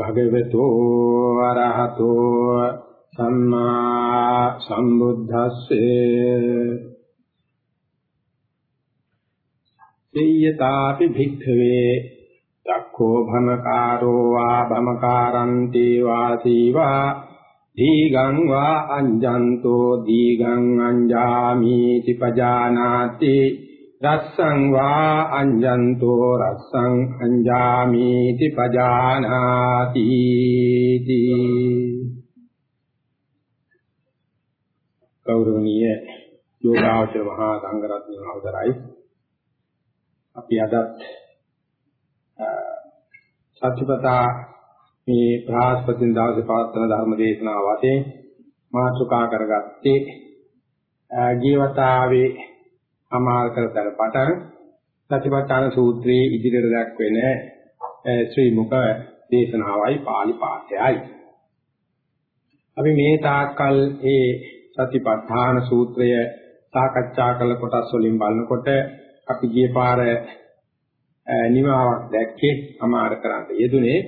භගවතු ආරහතෝ සම්මා සම්බුද්දස්සේ. සියතාපි භික්ඛවේ චක්ඛෝ භමකාරෝ වා භමකාරන්ති වාසීවා දීගං වා අඤ්ජන්තෝ දීගං අඤ්ජාමි තිපජානාති රස්සං වා අඤ්ජන්තෝ රස්සං අඤ්ජාමි තිපජානාති ගෞරවනීය යෝගාචර මහා සංඝරත්නය අවසරයි. අපි අදත් සත්‍යපතා මේ බ්‍රහස්පතින් දවසේ පවත්වන ධර්ම දේශනාව වශයෙන් මාතෘකා කරගත්තේ ජීවතාවේ අමාර කරතර පටන් සතිපට්ඨාන සූත්‍රයේ ඉදිරියට දක්වන ශ්‍රී මුඛ දේශනාවයි පාළි පාඨයයි. අපි මේ තාක්කල් ඒ සතිපට්ඨාන සූත්‍රය සාකච්ඡා කළ කොටස් වලින් බලනකොට අපි ගිය පාර නිමාවක් දැක්කේ අමාර කරන්න යෙදුනේ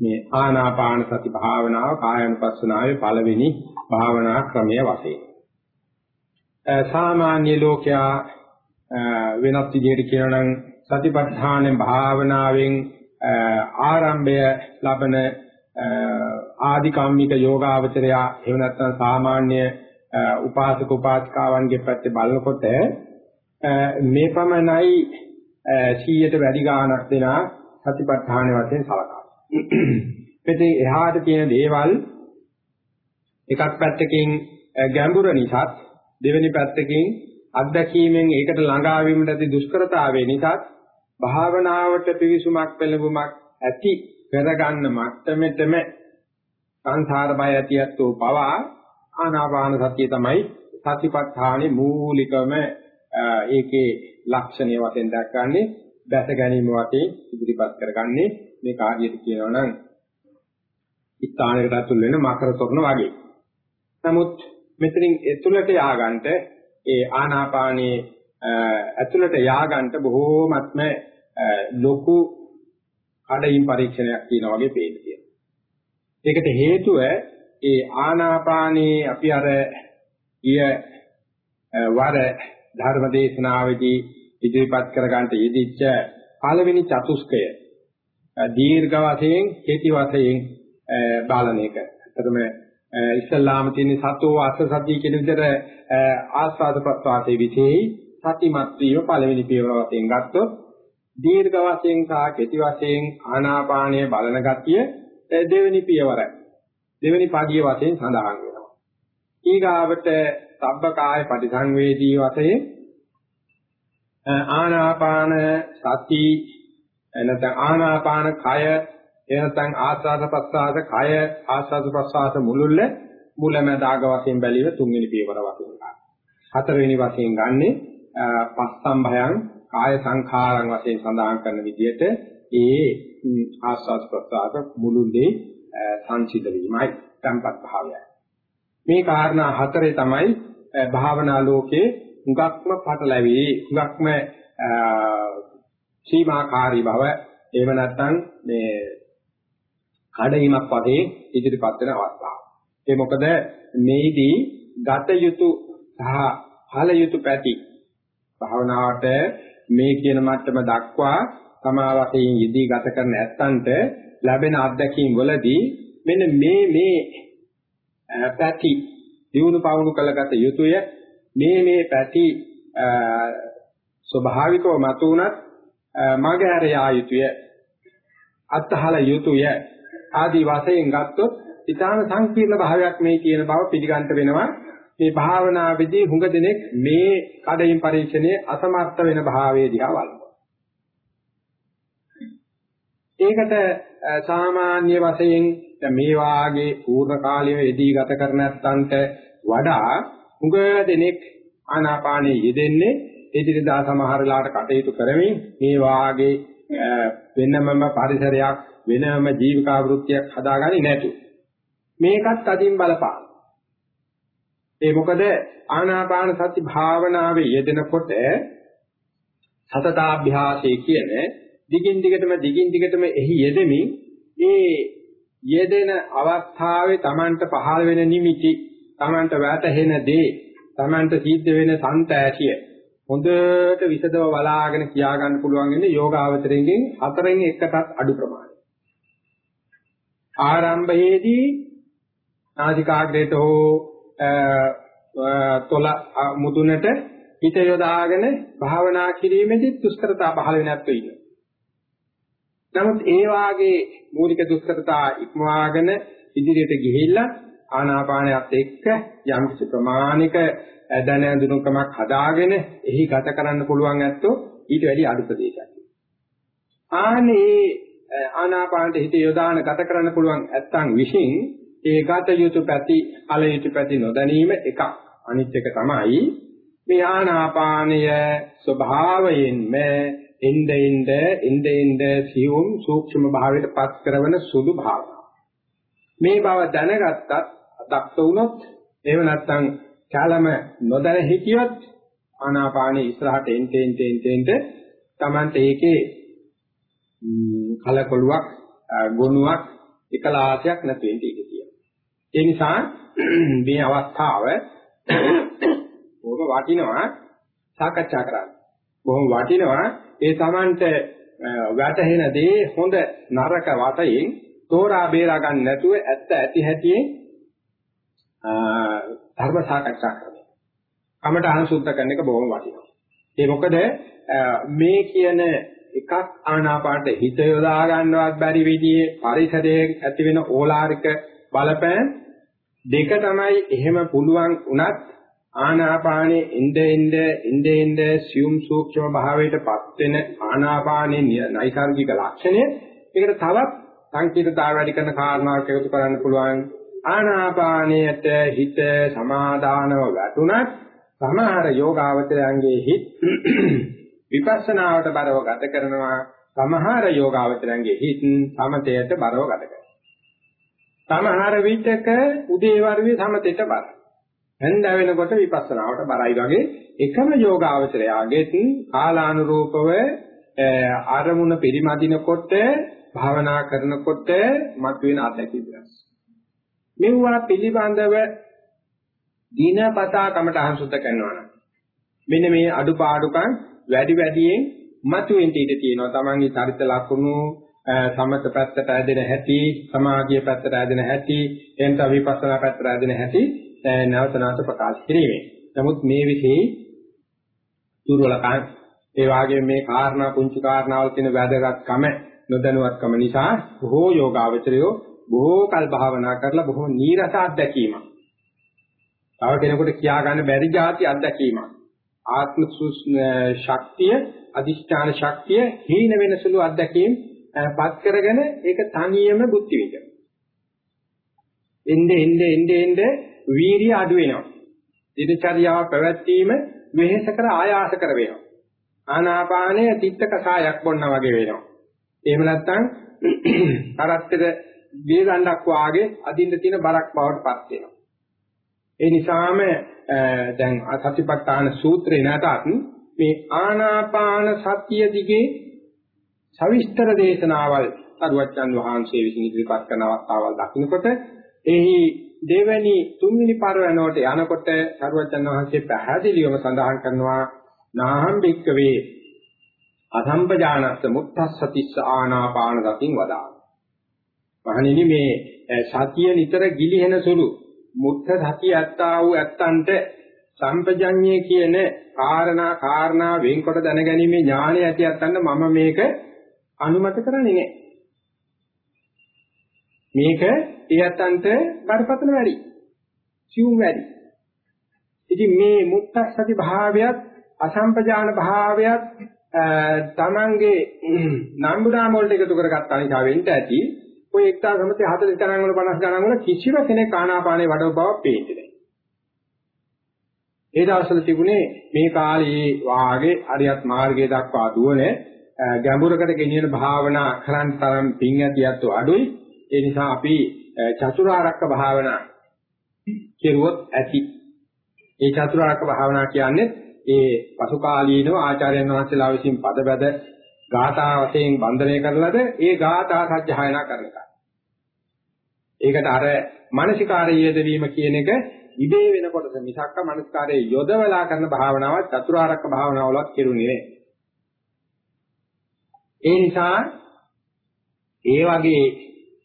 මේ ආනාපාන සති භාවනාව කායानुපස්සනාවේ පළවෙනි භාවනා ක්‍රමය වශයෙන්. සාමාන්‍ය ලෝකයා වෙනත් විදිහට කියනනම් සතිපට්ඨාන භාවනාවෙන් ආරම්භය ලබන ආධිකම්මික යෝගාවචරය එහෙම නැත්නම් සාමාන්‍ය උපාසක උපාසිකාවන්ගේ පැත්තේ බලනකොට මේ පමණයි 100ට වැඩි ගාණක් දෙනා සතිපට්ඨාන වශයෙන් සලකනවා. ඉතින් එහාට තියෙන දේවල් එකක් පැත්තකින් ගැඹුර නිසා දෙවෙනි පැත්තකින් අත්දැකීමෙන් ඒකට ළඟා වීමට ඇති දුෂ්කරතාවය නිසා භාවනාවට පිවිසුමක් පෙළඹුමක් ඇති කරගන්න මට්ටමෙතම සංසාර බය ඇතියත්ෝ පවා ආනාපාන සතිය තමයි සතිපට්ඨානේ මූලිකම ඒකේ ලක්ෂණය වශයෙන් දක්වන්නේ දැස ගැනීම වශයෙන් ඉදිරිපත් කරගන්නේ මේ කාර්යයට කියනවා නම් ස්ථානයකට අතුල් වෙන මකර තොරණ වගේ. නමුත් මෙතනින් එතුලට ය아가න්ට ඒ ආනාපානයේ ඇතුළට ය아가න්ට බොහෝමත්ම ලොකු අඩින් පරීක්ෂණයක් කියනවා වගේ පේනවා. ඒකට හේතුව ඒ ආනාපානයේ අපි අර ඊය වර ධර්මදේශනාවේදී ඉදිරිපත් කරගන්න යෙදිච්ච පළවෙනි චතුස්කය දීර්ඝ වශයෙන් කෙටි වශයෙන් බාලන එක. එතකොට ඉස්ලාම තියෙන සතෝ අස සතිය කියන විදිහට ආස්වාද ප්‍රස්වාසයේ විශේෂයි සතිමත් වීම පළවෙනි පියවර වශයෙන් ගත්තොත් දීර්ඝ වශයෙන් සහ කෙටි වශයෙන් ආනාපානය බලන ගතිය දෙවෙනි පියවරයි. දෙවෙනි පාදිය වශයෙන් සඳහන් වෙනවා. ඊගාවට සබ්බකාය පරිසංවේදී වශයෙන් ආනාපාන සති එනතන ආනාපාන කය එනතන් ආස්වාද ප්‍රස්වාද කය ආස්වාද ප්‍රස්වාද මුලුල්ල මුලමදාග වශයෙන් බැලීම තුන්වෙනි පියවර වශයෙන් ගන්න. හතරවෙනි වශයෙන් ගන්නේ පස්සම්භයං කාය සංඛාරං වශයෙන් සඳහන් කරන විදිහට ඒ ආස්වාද ප්‍රස්වාද මුලුල්ලේ සංසිඳ වීමයි tempat භාවයයි. මේ කාරණා හතරේ තමයි භාවනා ලෝකේ හුඟක්ම පටලැවි හුඟක්ම සීමාකාරී බව එහෙම නැත්නම් මේ කඩයිමක් වගේ ඉදිරිපත් වෙන අවස්ථාව. ඒ මොකද මේදී ගත යුතු සහ ඵල යුතු පැති භාවනාවට මේ කියන මට්ටම දක්වා තමා වශයෙන් යෙදී ගත කරන ඇත්තන්ට ලැබෙන අත්දැකීම් වලදී මෙන්න මේ මේ පැති දිනු පවුණු කළගත යුතුය. මේ මේ පැති ස්වභාවිකව මතුණත් මගහැර යා යුතුය. අත්හල යුතුය. ආදී වශයෙන් ගත්තොත් ඊටාන සංකීර්ණ භාවයක් මේ කියන බව පිළිගන්ට වෙනවා. මේ භාවනාවේදී හුඟ දෙනෙක් මේ කඩින් පරීක්ෂණයේ අසමර්ථ වෙන භාවයේ දිහා බලනවා ඒකට සාමාන්‍ය වශයෙන් මේ වාගේ පූර්ණ කාලීව යෙදී ගත කරන නැත්තන්ට වඩා හුඟ දෙනෙක් ආනාපානයේ යෙදෙන්නේ එදිනදා සමහර වෙලාවට කටයුතු කරමින් මේ වාගේ වෙනමම පරිසරයක් වෙනම ජීවිකා වෘත්තියක් හදාගන්නේ නැතු. මේකත් අදින් බලපාන. ඒ මොකද ආනාපාන සති භාවනාවේ යෙදෙනකොට සතතාභ්‍යාසයේ කියන දිගින් දිගටම දිගින් දිගටම එහි යෙදෙමින් ඒ යෙදෙන අවස්ථාවේ Tamanට පහළ වෙන නිමිති, Tamanට වැටහෙන දේ, Tamanට සිද්ධ වෙන සංතෑසිය හොඳට විසදව බලාගෙන කියා ගන්න පුළුවන් ඉන්නේ යෝගාවචරයෙන් හතරෙන් එකටත් අඩු ප්‍රමාණය. ආරම්භයේදී නාසිකාග්‍රේත හෝ තොල මුදුනට හිත යොදාගෙන භාවනා කිරීමේදී දුෂ්කරතා පහළ වෙන්නේ නැත්තු ඉන්නවා. නමුත් ඒ වාගේ මූලික දුෂ්කරතා ඉක්මවාගෙන ඉදිරියට ගිහිල්ලා ආනාපානයත් එක්ක යම් ප්‍රමාණික දැන ඇඳුනුකමක් හදාගෙන එහි ගත කරන්න පුළුවන් ඇත්තෝ ඊට වැඩි අඩු ප්‍රදේශයක්. ආනේ ආනාපානට හිත යොදාන ගත කරන්න පුළුවන් ඇත්තන් විශ්ින් ඒ ගත යුතු පැති අල යුතු පැති නොදැනීම එකක්. අනිත් එක තමයි මේ ආනාපානය ස්වභාවයෙන්ම එnde ende ende ende සියුම් සූක්ෂම භාවයට පත් කරන සුදු භාවනාව. මේ බව දැනගත්තත් දක්ෂ වුණොත් එහෙම නැත්නම් කාලම නොදැන හිටියොත් ආනාපානයේ ඉස්සරහට එන්ටෙන් ටෙන් ටෙන්ට Tamante ඒකේ කලකොලුවක් ගොනුවක් එකලාසයක් නැති වෙන්න ඉඩ තියෙනවා. ඒ නිසා මේ අවස්ථාව බොහොම වටිනවා සාකච්ඡා කරන්න. බොහොම වටිනවා ඒ Tamante වැටහෙන දේ හොඳ නරක වතයෙන් තෝරා බේරා ගන්න නැතුව ඇත්ත ඇති හැටියෙන් ධර්ම සාකච්ඡා කරනවා. කමට අනුසුද්ධ කරන එක බොහොම වටිනවා. ඒ මොකද මේ කියන එකක් ආනාපානට හිත යොදා ගන්නවත් බැරි විදිහේ පරිසරයේ ඇති වෙන ඕලාරික බලපෑම් දෙක තමයි එහෙම පුළුවන් උනත් ආනාපානේ ඉnde ඉnde ඉnde ඉnde සියුම් සූක්ෂම භාවයටපත් වෙන ආනාපානේ නයිසાર્ගික ලක්ෂණය ඒකට තවත් සංකීර්ණතාව වැඩි කරන කාරණාවක් එකතු කරන්න පුළුවන් ආනාපානයට හිත සමාදානව වැටුණත් සමහර යෝගාවචරයන්ගේ හිත විපස්සනාවට බරව ගත කරනවා. සමහර යෝගාවචරයන්ගේ හිත සමතයට බරව ගත කරනවා. සමහර විටක උදේවරුේ සමතයට බරයි. හැන්ද වෙනකොට විපස්සනාවට බරයි වගේ එකම යෝගාවචරයාගෙත් කාලානුරූපව ආරමුණ පරිමදිනකොට භාවනා කරනකොට මතුවෙන අත්දැකීම්. වෙනස්. මෙවුවා පිළිබඳව දිනපතා කමටහන් සුද්ධ කරනවා නම් මෙන්න මේ අඩුපාඩුකම් වැඩි වැඩියෙන් මතුවෙන්න ඉඩ තියෙනවා. Tamange චරිත ලක්ෂණ සමත පැත්තට ඇදෙන හැටි, සමාධිය පැත්තට ඇදෙන හැටි, එන්ට විපස්සනා පැත්තට ඇදෙන හැටි නැවත නැවත ප්‍රකාශ කිරීමේ. නමුත් මේ විශේෂ දුර්වලකම් ඒ වගේම මේ කාරණා පුංචි කාරණාවල තියෙන වැදගත්කම නොදැනුවත්කම නිසා බොහෝ යෝගාවචරයෝ බොහෝ කල් භාවනා කරලා බොහෝ නීරස අත්දැකීමක්. තව කෙනෙකුට කියා ගන්න බැරි જાති අත්දැකීමක්. ආත්ම ශක්තිය, අදිෂ්ඨාන ශක්තිය හීන වෙනසළු අත්දැකීම් පත් කරගෙන ඒක තනියම බුද්ධි විදින. එnde ende ende ende වීරිය අඩු වෙනවා. දිනචර්යාව පැවැත්වීම වෙහෙස කර ආයාස කර වෙනවා. ආනාපානය තිත්ත කසායක් බොන්නා වගේ වෙනවා. එහෙම නැත්නම් කරත්තර දී ගණ්ඩක් වාගේ අදින්න තියෙන බරක් බවට පත් වෙනවා. ඒ නිසාම දැන් සතිපට්ඨාන සූත්‍රේ නැතත් මේ ආනාපාන සතිය දිගේ සවිස්තර දේශනාවල් සරුවච්චන් වහන්සේ විසින් ඉදිරිපත් කරන අවස්ථාවල් දකින්නකොට එහි දෙවැනි තුන්වෙනි පරවැනෝට යනකොට සරුවච්චන් වහන්සේ පැහැදිලිවම සඳහන් කරනවා නාහම් බික්කවේ අසම්පජානස්ස මුත්තස්සතිස්ස ආනාපාන ගතින් වදා. මහණෙනි මේ සතිය නිතර ගිලිහෙන සුළු මුත්ත සතිය ඇත්තා වූ ඇත්තන්ට සම්පජඤ්ඤය කියන කාරණා කාරණා වෙන්කොට දැනගැනීමේ ඥාණය ඇති ඇත්තන්ට මම මේක අනුමත කරන්නේ නැහැ. මේක ඒ ඇත්තන්ට කරපතන වැඩි. සිවුම් වැඩි. ඉතින් මේ මුත්ත සති භාවයත් අසම්පජාන භාවයත් තමන්ගේ නම්බුනාම වලට එකතු කරගත්ත අනිසා වෙන්න ඇති ඔය 1940 ගණන් වල 50 ගණන් වල කිසිම කෙනෙක් ආනාපානේ වඩව බව පේන්නේ නැහැ. ඒ දවස්වල තිබුණේ මේ කාලේ වාගේ අරියත් මාර්ගයේ දක්වා දුවන ගැඹුරකට ගෙනියන භාවනා කරන් තරම් පිං ඇතියත් අඩුයි. ඒ නිසා අපි චතුරාර්යක භාවනා කෙරුවොත් ඇති. ඒ චතුරාර්යක භාවනා කියන්නේ ඒ පසු කාලීනව ආචාර්යයන් වහන්සේලා විසින් පදබද ගාථා වශයෙන් බන්ධනය කරලාද ඒ ගාථා සජ්ජායනා කරන එක. ඒකට අර මානසිකාරය යෙදවීම කියන එක ඉබේ වෙන කොටස මිසක්ක මානසිකාරයේ යොදවලා කරන භාවනාවක් චතුරාර්යක භාවනාවලක් කෙරුණේ නෑ. ඒ නිසා ඒ වගේ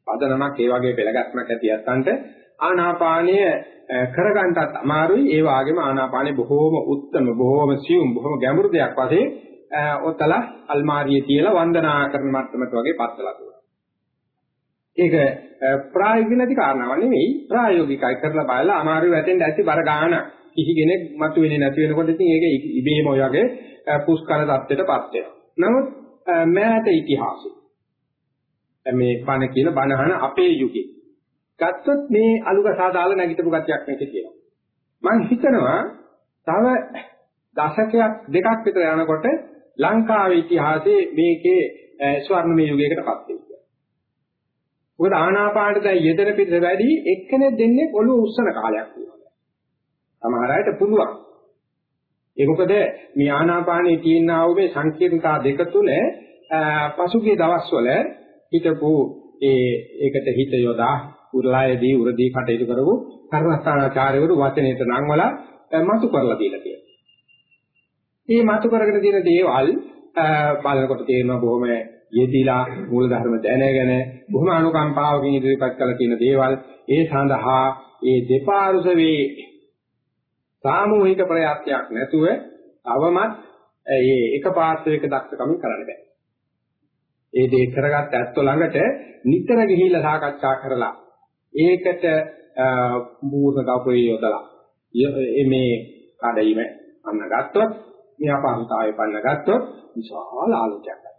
පදනමක් ඒ වගේ පෙළගස්මක් ඇති යත්තන්ට ආනාපානය කරගන්නත් අමාරුයි ඒ වගේම ආනාපානෙ බොහෝම උත්තරම බොහෝම සියුම් බොහෝම ගැඹුරු දෙයක් වශයෙන් ඔතල අල්මාරියේ තියලා වන්දනා කරන මට්ටමට වගේ පත්වලා තියෙනවා. ඒක ප්‍රායෝගික නැති කාරණාවක් නෙවෙයි ප්‍රායෝගිකයි කරලා බලලා අමාරු වැටෙන්න ඇති බර ගන්න කිසි කෙනෙක් මතුවෙන්නේ නැති වෙනකොට ඉතින් ඒක ඉබේම ඔය වගේ පුස්කල தත්ත්වයටපත් වෙනවා. නමුත් මෑත ඉතිහාසය මේ පණ කියන බණහන අපේ යුගයේ ගත්තොත් මේ අලුගසා දාලා නැගිටපු ගතියක් මේක කියනවා. මම හිතනවා තව දශකයක් දෙකක් විතර යනකොට ලංකාවේ ඉතිහාසයේ මේකේ ස්වර්ණමය යුගයකටපත් වෙයි. මොකද ආනාපානට දැන් යෙදෙන පිට වැඩි එක්කෙනෙක් දෙන්නේ ඔළුව උස්සන කාලයක් තියෙනවා. සමහර අයට පුළුවන්. ඒක මොකද මේ ආනාපානයේ තියෙනා වූ මේ සංකීර්ණතා දෙක තුල පසුගිය දවස්වල හිටපු ඒ ඒකට හිත යොදා උරලායේදී උරදී කටයුතු කරපු කර්මස්ථානාචාර්යවරු වචනයට නම් වල මතු කරලා දීලා තියෙනවා. මේ මතු කරගෙන තියෙන දේවල් බලනකොට තේරෙනවා බොහොම යෙදিলা මූල ධර්ම දැනගෙන බොහොම අනුකම්පාවකින් ඉදිරිපත් කළ තියෙන දේවල් ඒ සඳහා ඒ දෙපාරුස වේ සාමූහික ප්‍රයත්නයක් නැතුව අවමත් ඒ එක පාර්ශවයක දක්ෂකමින් කරන්න බෑ. ඒ දේ කරගත්ත ඇත්තෝ ළඟට නිතර ගිහිල්ලා සාකච්ඡා කරලා ඒකට මූර්ණ කපුවේ යොදලා මේ කඩයිම අන්න ගත්තොත් මේ අපහසුතාවය පන්න ගත්තොත් විශාල ආලෝකයක්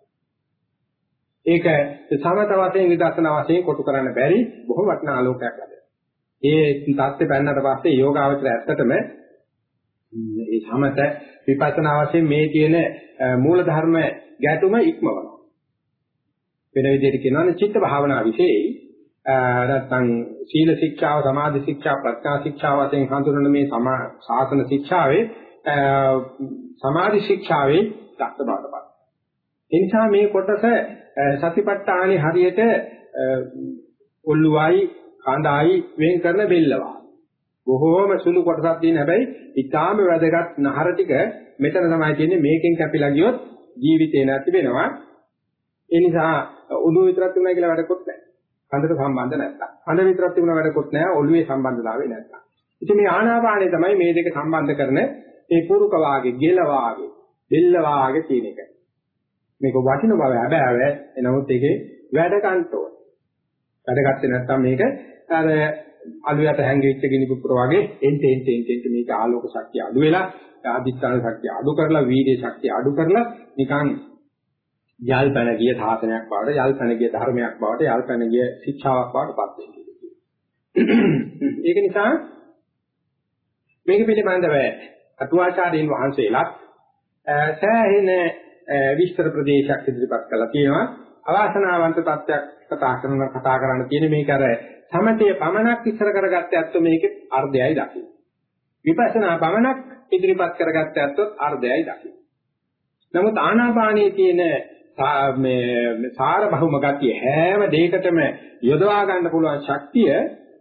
ඒක සමත වශයෙන් නිදර්ශන වශයෙන් කොටු කරන්න බැරි බොහොම වටිනා ආලෝකයක් ලැබෙනවා. ඒ தත්ත්වය පෙන්නට පස්සේ යෝගාවචර ඇත්තටම මේ සමත විපස්සනා වශයෙන් මේ තියෙන මූල ධර්ම ගැටුම ඉක්මවනවා. වෙන විදිහට කියනවා නම් චිත්ත භාවනා විශේෂයි නැත්නම් සීල ශික්ෂාව සමාධි ශික්ෂා ප්‍රඥා ශික්ෂා වශයෙන් හඳුනන මේ සාසන ශික්ෂාවේ සමාධි ශික්ෂාවේ දක්ෂ බවටපත්. ඒ නිසා මේ කොටස සතිපට්ඨානෙ හරියට ඔල්ලුවයි කඳායි වෙන් කරන බෙල්ලවා. බොහෝම සුළු කොටසක් තියෙන හැබැයි ඊටාම වැදගත් නහර ටික මෙතන තමයි තියෙන්නේ මේකෙන් කැපිලා ගියොත් ජීවිතේ නැති වෙනවා. ඒ නිසා ඔළුව විතරක් තිබුණා කියලා වැඩකුත් නැහැ. කඳට සම්බන්ධ නැත්තම්. කඳ විතරක් තිබුණා වැඩකුත් නැහැ ඔළුවේ සම්බන්ධතාවය නැත්තම්. ඉතින් මේ ආනාපානය තමයි මේ දෙක සම්බන්ධ කරන මේ පුරුක වාගේ, ගෙල වාගේ, බෙල්ල වාගේ තියෙන එක. මේක වටින බව හැබැයි එනමුත් ඒකේ වැඩ කන්ටෝල්. වැඩ ගත්තේ නැත්නම් මේක අර අලුයට හැංගෙච්ච ගිනි පුපුර වගේ එන්ට එන්ට එන්ට එන්ට මේක ආලෝක ශක්තිය අඩු වෙලා ආදිත්‍යන ශක්තිය අඩු කරලා වීර්ය ශක්තිය අඩු කරලා නිකන් යල් පැන ගිය සාසනයක් බවට යල් පැන ගිය ධර්මයක් බවට යල් පැන ගිය ශික්ෂාවක් බවට පත් වෙන්නේ. ඒක නිසා මේක පිළිබඳව අටුවාචාර්යන් වහන්සේලා සෑහෙන විස්තර ප්‍රදේශයක් ඉදිරිපත් කළා තියෙනවා. අවාසනාවන්ත තත්ත්වයක් කතා කරන කතා කරන්න තියෙන මේක අර සමතේ පමණක් ඉස්සර කරගත්ත ඇත්ත මේකේ අර්ධයයි දකින්න. විපස්සනා පමණක් ඉදිරිපත් කරගත්ත ඇත්තොත් අර්ධයයි දකින්න. නමුත් ආනාපානයේ තියෙන මේ සාර බහුම ගතිය හැම දෙයකටම යොදවා ගන්න පුළුවන් ශක්තිය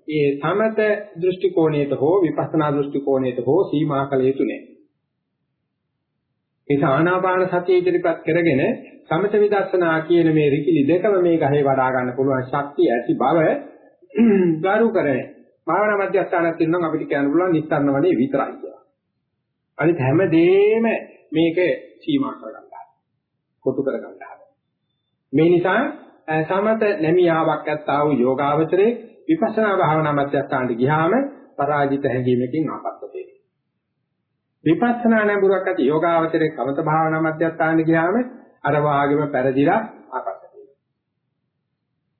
ඒ සමත දෘෂ්ටි කෝණයට හෝ විපස්සනා දෘෂ්ටි කෝණයට හෝ සීමා කළ යුතු නැහැ ඒක ආනාපාන සතිය ඉදිරිපත් කරගෙන සමත විදර්ශනා කියන මේ රිකිලි දෙකම මේ ගහේ වඩා ගන්න පුළුවන් ශක්තිය ඇති බව ගරු කරේ. භාවනා මධ්‍යස්ථානක් තියෙනවා අපිට කියන්න පුළුවන් නිස්සාරණ වනේ විතරයි කියලා. අනිත් හැමදේම මේක සීමා කරගන්නවා. කොටු කරගන්නවා. මේ නිසා සමත නැමියාවක් ඇත්තා වූ යෝගාවචරේ විපස්සනා භාවනා මධ්‍යස්ථානට ගියාම පරාජිත හැඟීමකින් ආපත්ත වෙනවා. විපස්සනා නැඹුරක් ඇති යෝගාවචරයේ කමත භාවනා මධ්‍යස්ථානෙ ගියාම අර වාගෙම පෙරදිලා ආපස්සට එනවා.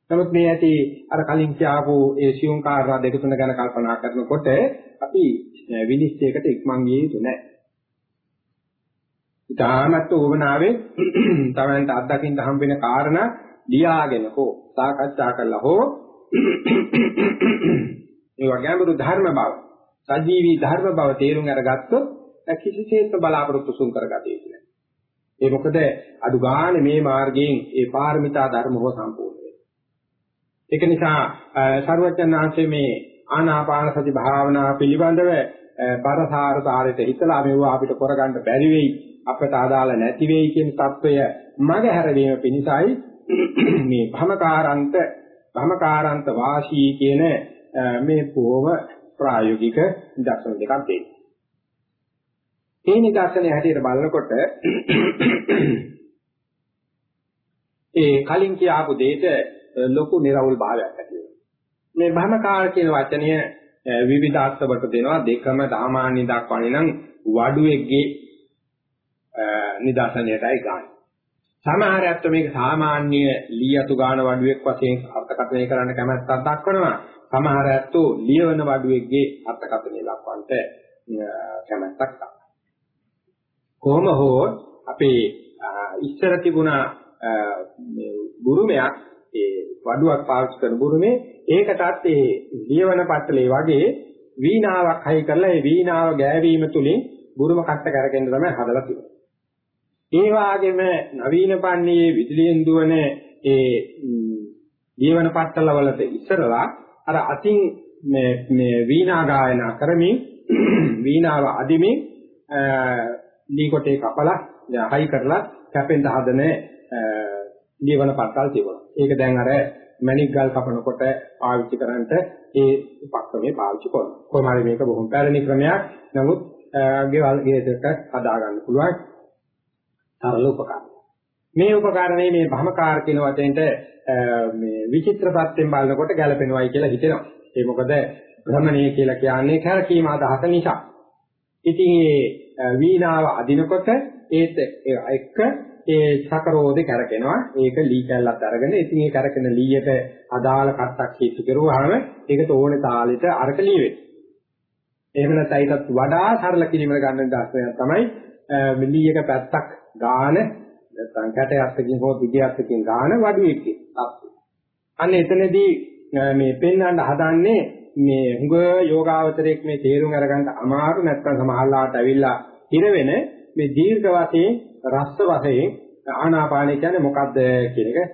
නමුත් මේ ඇති අර කලින් කියආපු ඒ සියුම් කාරණා දෙක තුන ගැන කල්පනා කරනකොට අපි විනිශ්චයකට ඉක්මන් ගිය යුතු නැහැ. ඊටාමත් ඕවනාවේ තමන්ට අත්දකින්න හම් වෙන කාරණා ලියාගෙන හෝ සාකච්ඡා කරලා හෝ ඒ වගේම ධර්ම බව සජීවී ධර්ම බව තේරුම් අරගත්තොත් කිසිසේත් බලාපොරොත්තු සුන් කරගatiya කියලා. ඒ මොකද අඩු ගන්න මේ මාර්ගයෙන් ඒ පාරමිතා ධර්මව සම්පූර්ණ වෙනවා. ඒක නිසා සර්වඥාන්සේ මේ ආනාපාන සති භාවනා පිළිබඳව බරසාර සාරයට හිතලා මෙවුවා අපිට කරගන්න බැරි වෙයි අපට අදාළ නැති වෙයි කියන తত্ত্বය මගහැරවීම පිණිසයි මේ භමකාරන්ත භමකාරන්ත වාසී කියන මේ පොව ප්‍රායෝගික දර්ශන දෙකක් දෙන්නේ. මේ නිදර්ශනය හැටියට බලනකොට ඒ කලින් කියාපු දෙයට ලොකු නිර්වුල් භාවයක් ඇති වෙනවා. මේ භමකාර කියන වචනය විවිධ අර්ථ වලට දෙනවා දෙකම සාමාන්‍ය දක්වන්නේ නම් වඩුවෙක්ගේ නිදර්ශනයටයි ගන්න. සමහර අයත් මේක සාමාන්‍ය ලීයතු ගාන වඩුවෙක් වශයෙන් අර්ථකථනය කරන්න කැමැත්තක් දක්වනවා. සමහර අයත් ලියවන වඩුවෙක්ගේ අර්ථකථනය දක්වන්නට කැමැත්තක් දක්වනවා. කොහොම හෝ අපේ ඉස්සර තිබුණා බුරුමයක් ඒ වඩුවක් පාවිච්චි කරන බුරුමේ ඒකටත් ඒ ලියවන පටලේ වගේ වීණාවක් හයි කරලා ඒ වීණාව ගෑවීම තුලින් බුරුම කට්ට කරගෙන තමයි හදලා තිබුණේ. ඒ වගේම නවීන පන්නේ විදුලියෙන් දුවන ඒ ලියවන පටල වලට ඉස්සරලා අර අතින් මේ මේ වීණා ගායනා කරමින් වීණාව අදිමින් දී කොටේ කපලා හයි කරලා කැපෙන්න හදන ලියවන පත්තල් තිබුණා. ඒක දැන් අර මැණික් ගල් කපනකොට පාවිච්චි කරන්නට ඒ උපක්‍රමයේ පාවිච්චි කරනවා. කොහොම හරි මේක බොහොම පැරණි ක්‍රමයක්. නමුත් ගෙවල් ගෙදරට හදා ගන්න පුළුවන් සරල උපකරණ. මේ උපකරණේ මේ භමකාර කියන වචෙන්ට මේ විචිත්‍ර පැත්තෙන් බලනකොට ගැලපෙනවයි කියලා හිතෙනවා. ඒ මොකද භ්‍රමණය කියලා කියන්නේ කැරකීම අදහස නිසා. ඉතින් මේ වීණාව අදිනකොට ඒත් එක්ක ඒ සකරෝදේ කරකිනවා. ඒක ලී කැල්ලක් අරගෙන ඉතින් ඒ කරකින ලීයට අදාළ කට්ටක් හේතු කරුවාම ඒකට ඕනේ තාලෙට අරක ලී වෙන්නේ. එහෙම නැත්නම් ඒකත් වඩා සරල කිරීමකට ගන්න දාස්නයක් තමයි ලීයක පැත්තක් ගාන නැත්නම් කැටයක්කින් හෝ දිගයක්කින් ගාන වඩුවෙක්ගේ තත්ත්වය. අන්න එතනදී මේ පෙන්වන්න හදන්නේ මේ හුඟ යෝගාවචරයක් මේ තේරුම් අරගන්න අමාරු නැත්නම් සමහරලාට ඇවිල්ලා හිර වෙන මේ දීර්ඝ වශයෙන් රස්ස වශයෙන් ආනාපානය කියන්නේ මොකද්ද කියන එක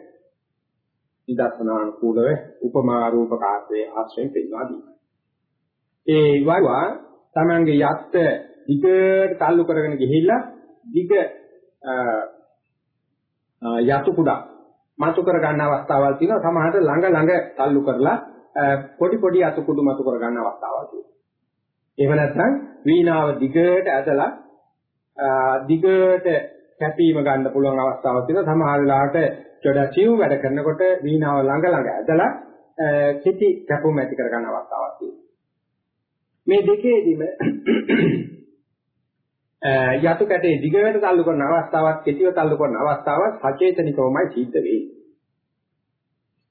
නිදර්ශනානුකූලව උපමා රූපකාර්යයේ ආශ්‍රයෙන් පෙන්වා දීලා. ඒ වගා තමංගේ යත් දිගට තල්ලු කරගෙන ගිහිල්ලා දිග යතු කුඩා මතු කර ගන්න අවස්ථාවල් තියෙනවා සමහරට ළඟ ළඟ තල්ලු කරලා පොඩි පොඩි අතු කුඩු මතු කර ගන්න අවස්ථාවල් තියෙනවා. එහෙම නැත්නම් වීණාව දිගට ඇදලා දිගට කැපීම ගන්න පුළුවන් අවස්ථාවක් තියෙනවා සමහර වෙලාවට චොඩා චිව් වැඩ කරනකොට වීණාව ළඟ ළඟ ඇදලා කිටි කැපුම් ඇති කර ගන්න අවස්ථාවක් තියෙනවා. මේ දෙකේදීම යතු කැටේ දිගට තල්ලු කරන අවස්ථාවක් කෙටිව තල්ලු කරන අවස්ථාවක් සචේතනිකවමයි සිද්ධ වෙන්නේ.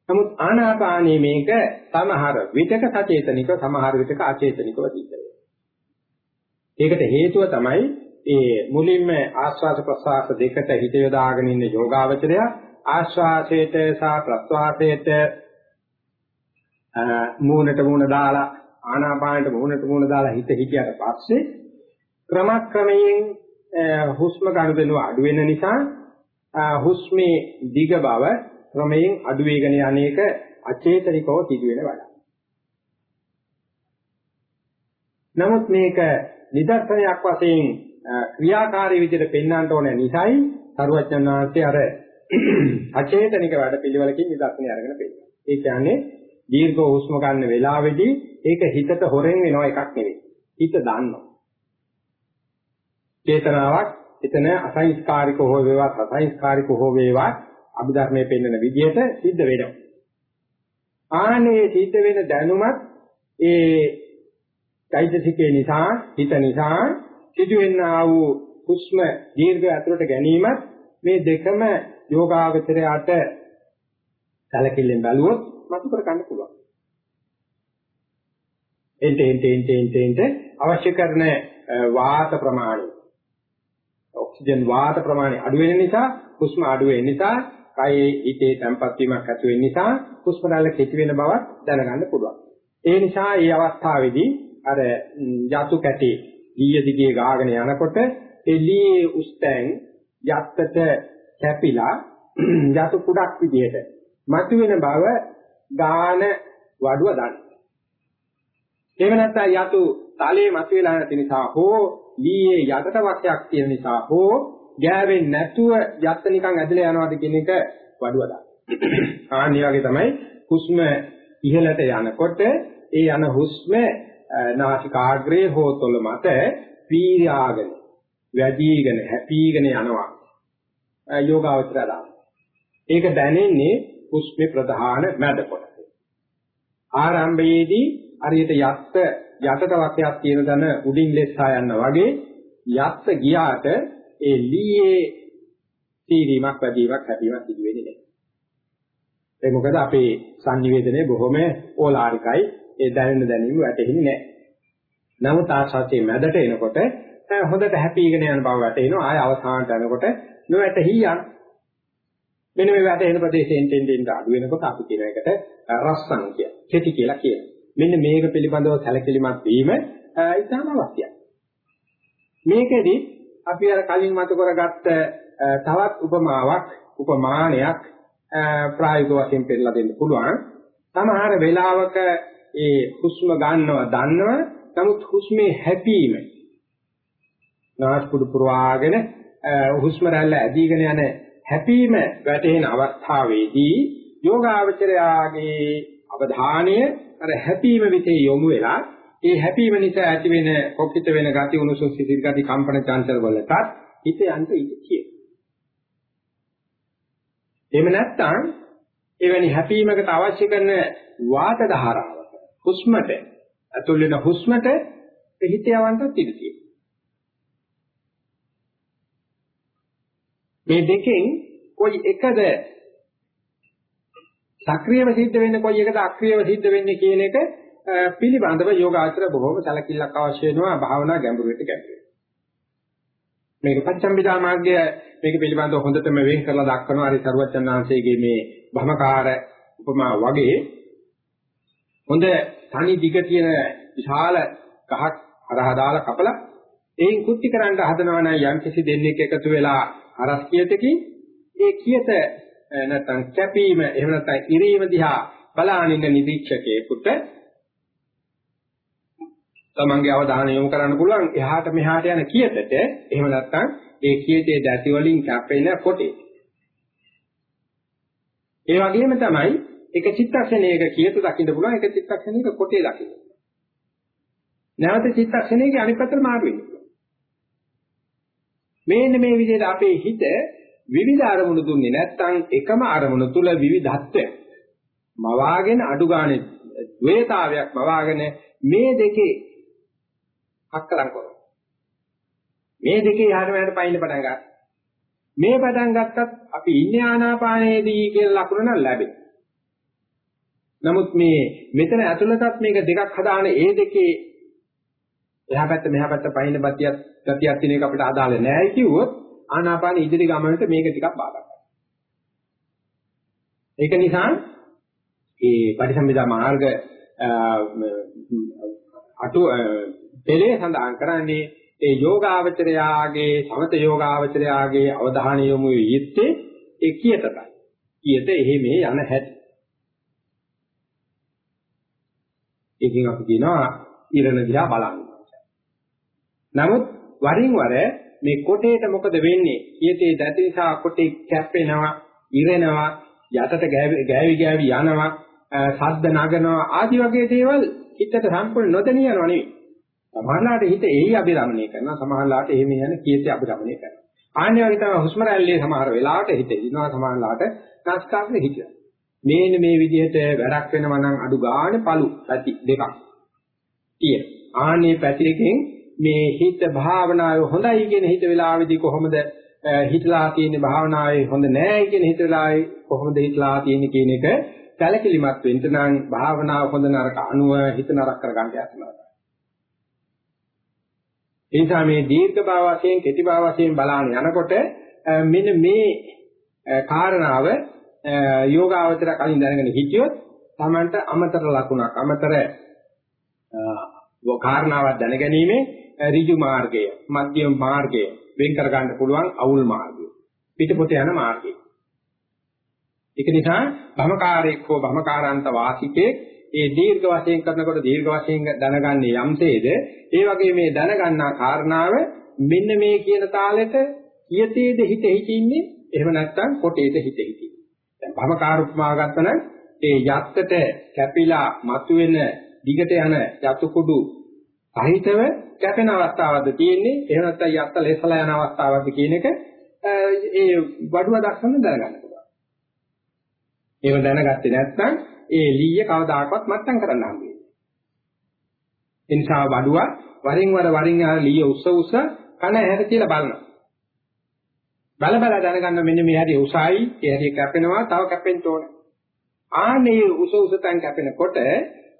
නමුත් ආනාපානයේ මේක සමහර විතක සචේතනික සමහර විතක අචේතනිකව සිද්ධ වෙනවා. ඒකට හේතුව තමයි ඒ මුලින්ම ආස්වාද ප්‍රසආස දෙකට හිත යොදාගෙන ඉන්න යෝගාවචරය ආශ්වාසයට සහ ප්‍රස්වාසයට මූණට මූණ දාලා ආනාපානයට මූණට මූණ දාලා හිත හිතියට පස්සේ ක්‍රමක්‍රමයෙන් හුස්ම ගනුදෙනුව අඩු වෙන නිසා හුස්මේ දිග බව ක්‍රමයෙන් අඩු වෙගෙන යන්නේක අචේතනිකව සිදුවෙන වැඩක්. නමුත් මේක නිදර්ශනයක් වශයෙන් ක්‍රියාකාරී විදිහට පෙන්වන්න ඕන නිසායි සරුවචන වාස්තේ අර අචේතනික වැඩ පිළිවෙලකින් නිදර්ශනය අරගෙන පෙන්නනවා. ඒ කියන්නේ දීර්ඝ හුස්ම ගන්න වෙලාවේදී ඒක හිතට හොරෙන් වෙනව එකක් නෙවෙයි. හිත දන්නවා. චේතනාවක් එතන අසංස්කාරික හෝ වේවා සසංස්කාරික හෝ වේවා අභිධර්මයේ පෙන්වන විදිහට සිද්ධ වෙනවා. ආනේ සිද්ධ වෙන දැනුමත් ඒ চৈতසිකේ නිසා හිත නිසා සිදුවෙනා වූ හුස්ම දීර්ඝ අතුරට ගැනීමත් මේ දෙකම යෝගාවචරයට සැලකිල්ලෙන් බැලුවොත් මතු කර ගන්න පුළුවන්. එන්ට එන්ට එන්ට එන්ට එන්ට අවශ්‍ය කරන වාත ප්‍රමාණය ඔක්සිජන් වාත ප්‍රමාණය අඩු වෙන නිසා හුස්ම අඩු වෙන නිසා කයේ හිතේ තැම්පත් වීමක් ඇති වෙන නිසා හුස්ම රැල්ල කෙටි වෙන බව දැනගන්න පුළුවන්. ඒ නිසා මේ අවස්ථාවේදී අර යතු කැටේ ඊය දිගේ ගාගෙන යනකොට එළියේ උස්තැන් යත්තට කැපිලා යතු කුඩක් විදියට මතුවෙන බව ගාන වඩුව දාන්න. එහෙම නැත්නම් යතු තලයේ මතුවලා නැති නිසා හෝ ලීයේ යටට වක්යක් තියෙන නිසා හෝ ගෑවෙන්නේ නැතුව යත් නිකන් ඇදලා යනවාද කියන එක වඩුව දාන්න. ආන්නි වගේ තමයි හුස්ම ඉහළට යනකොට ඒ යන හුස්ම නාසිකාග්‍රේ හෝ තොල මත පීරාගෙන වැඩිගෙන හැපීගෙන යනවා යෝගාවචරය දාන. ඒක දැනෙන්නේ හුස්මේ ප්‍රධාන මැද කොටස. ආරම්භයේදී හරියට යත්ත යටට වක්‍යයක් තියෙන දන උඩින් ලෙස්සා යන්න වගේ යත්ත ගියාට ඒ ලීයේ තීරීමක් වැඩිවීමක් හැපීමක් සිදු වෙන්නේ නැහැ. ඒ මොකද අපේ සංනිවේදනයේ බොහොම ඕලාරිකයි ඒ දැනෙන දැනීම වැටෙන්නේ නැහැ. නමුත් ආශාසයේ මැදට එනකොට හොඳට හැපීගෙන යන බව වැටෙනවා. ආය අවසානට යනකොට නොවැටහි යන. මෙන්න මේ වැටෙන ප්‍රදේශයෙන් ටෙන්ඩෙන් අඩු වෙනකොට අපි කියන එකට රස්සන් කිය. කෙටි කියලා කියනවා. මෙන්න මේක පිළිබඳව සැලකිලිමත් වීම ඉතාම අවශ්‍යයි. මේකෙදි අපි අර කලින් මතු කරගත්ත තවත් උපමාවක් උපමානයක් ප්‍රායෝගික වශයෙන් පෙන්නලා දෙන්න පුළුවන්. සමහර වෙලාවක ඒ හුස්ම ගන්නව දන්නව නමුත් හුස්මේ හැපීම නාස්පුඩු පුරවාගෙන හුස්ම රැල්ල ඇදීගෙන යන හැපීම වැටෙන අවස්ථාවේදී යෝගාවචරයාගේ අවධානය අර හැපීම විතේ යොමු වෙලා ඒ හැපීම නිසා ඇති වෙන කොපිට වෙන ගති උණුසුම් සිසිල් ගති කම්පන චංචල වලටත් හිත යන්න ඉඩ තියෙනවා. එහෙම නැත්නම් එවැනි හැපීමකට අවශ්‍ය කරන වාත ධාරාවක හුස්මට ඇතුල් වෙන හුස්මට හිත යවන්නත් ඉඩ තියෙනවා. මේ දෙකෙන් කොයි එකද සක්‍රියව සිද්ධ වෙන්නේ කොයි එකද අක්‍රියව සිද්ධ වෙන්නේ කියන එක පිළිබඳව යෝගාචර බොහෝම සැලකිල්ලක් අවශ්‍ය වෙනවා භාවනා ගැඹුරට ගැඹුරට. මේක පච්චම්බිදා මාර්ගය මේක පිළිබඳව හොඳටම වෙන් කරලා දක්වනවා හරි සරුවචනාංශයේ මේ භමකාර උපමා වගේ හොඳ තනි දිග තියෙන විශාල ගහක් හරහා දාලා කපලා එයින් කුටි කරන්න හදනවා නම් යම් කිසි දෙන්නෙක් එකතු වෙලා අරස් කියතකින් ඒ කියත නැත්නම් කැපීම එහෙම නැත්නම් ඉරීම දිහා බලානින්න නිරීක්ෂකයෙකුට තමන්ගේ අවධානය යොමු කරන්න පුළුවන්. එහාට මෙහාට යන කියතට එහෙම නැත්නම් ඒ කියතේ දැති වලින් කැපෙන කොටේ. ඒ වගේම තමයි එක චිත්තක්ෂණයක කියතු දකින්න පුළුවන් එක චිත්තක්ෂණයක කොටේ දකින්න නැවත චිත්තක්ෂණයක අනිත් පැත්තට මාරු වෙනවා මේන්න මේ විදිහට අපේ හිත විවිධ අරමුණු දුන්නේ නැත්නම් එකම අරමුණු තුල විවිධත්වය මවාගෙන අඩු ගානේ ද්වේතාවයක් මවාගෙන මේ දෙකේ අක්කලං කරනවා. මේ දෙකේ යහට මෙහාට පයින්න පටන් ගන්නවා. මේ පටන් ගත්තත් අපි ඉන්නේ ආනාපානයේදී කියලා ලකුණ නම් ලැබෙනවා. නමුත් මේ මෙතන ඇතුළතත් මේක දෙකක් හදාන ඒ දෙකේ එහා පැත්ත මෙහා පැත්ත පයින්න බතියක් ගතියක් තියෙන එක අපිට අදාළ නැහැ කිව්වොත් ආනාපාන ඉදිරි ගමනට මේක ටිකක් බාධායි. ඒක නිසා ඒ පරිසම්පදා මාර්ග අටු පෙළේ සඳහන් කරන්නේ ඒ යෝගාවචරයාගේ සමත යෝගාවචරයාගේ අවධානය යොමු යුත්තේ ඒ කියතයි. කියත එහෙ මේ යන හැටි. ඒකෙන් අපි කියනවා ඉරණ දිහා බලන්න. නමුත් වරින් වර මේ කොටේට මොකද වෙන්නේ? ඊටේ දැති නිසා කොටේ කැපෙනවා, ඉරෙනවා, යටට ගෑවි ගෑවි යනවා, ශබ්ද නගනවා ආදි වගේ දේවල් හිතට සම්පූර්ණ නොදැනිය යනවා නෙවෙයි. සමහරලාට හිත එයි අභිරමණය කරනවා, සමහරලාට එහෙම යන කීයේ අභිරමණය කරනවා. ආන්නේ වගේ තමයි හුස්ම රැල්ලේ සමහර වෙලාවට හිත දිනවා, සමහරලාට නාස්කාග්‍රේ හිතනවා. මේන මේ විදිහට වැඩක් වෙනවා නම් අඩු ගානේ පළු පැති දෙකක් තියෙන. ආන්නේ පැති එකෙන් මේ හිත භාවනාවේ හොඳයි කියන හිත වෙලාවේදී කොහොමද හිතලා තියෙන භාවනාවේ හොඳ නැහැ කියන හිත වෙලාවේ කොහොමද හිතලා තියෙන්නේ කියන එක සැලකිලිමත් වෙන්න නම් භාවනාව හොඳ නරක අනුව හිත නරක කරගන්න යනවා. ඒ නිසා මේ දීර්ඝ භාව වශයෙන් කෙටි භාව වශයෙන් බලාන යනකොට මෙන්න මේ කාරණාව යෝගාවචර කලින් දැනගෙන හිටියොත් Tamanට අමතර ලකුණක් අමතර කාරණාවක් දැනගැනීමේ ඍජු මාර්ගය, මධ්‍යම මාර්ගය වෙන් කර ගන්න පුළුවන් අවුල් මාර්ගය. පිටපොත යන මාර්ගය. ඒක නිසා භමකාරයෙක් හෝ භමකාරාන්ත වාසිකේ ඒ දීර්ඝ වශයෙන් කරනකොට දීර්ඝ වශයෙන් දැනගන්නේ යම්සේද ඒ වගේ මේ දැනගන්නා කාරණාව මෙන්න මේ කියන තාලෙට කියතේද හිත හිතින්නේ එහෙම නැත්නම් කොටේද හිත හිතින්නේ දැන් භමකාර උපමා ගත්තනම් ඒ යත්තට කැපිලා මතුවෙන දිගට යන යතු කුඩු සහිතව කැපෙන අවස්ථාවක්ද තියෙන්නේ එහෙම නැත්නම් යත්ත ලෙසලා යන අවස්ථාවක්ද කියන එක ඒ වඩුව දක්වන්න දැනගන්න පුළුවන්. ඒව දැනගත්තේ නැත්නම් ඒ ලීය කවදාකවත් මත්තම් කරන්න හම්බෙන්නේ. ඒ නිසා වඩුව වරින් වර වරින් ආ ලීය උස්ස උස්ස කන ඇහැට කියලා බලනවා. බල බල දැනගන්න මෙන්න මේ හැටි උසයි, ඒ හැටි කැපෙනවා, තව කැපෙන්න ඕනේ. ආනේ උස උස තැන් කැපෙනකොට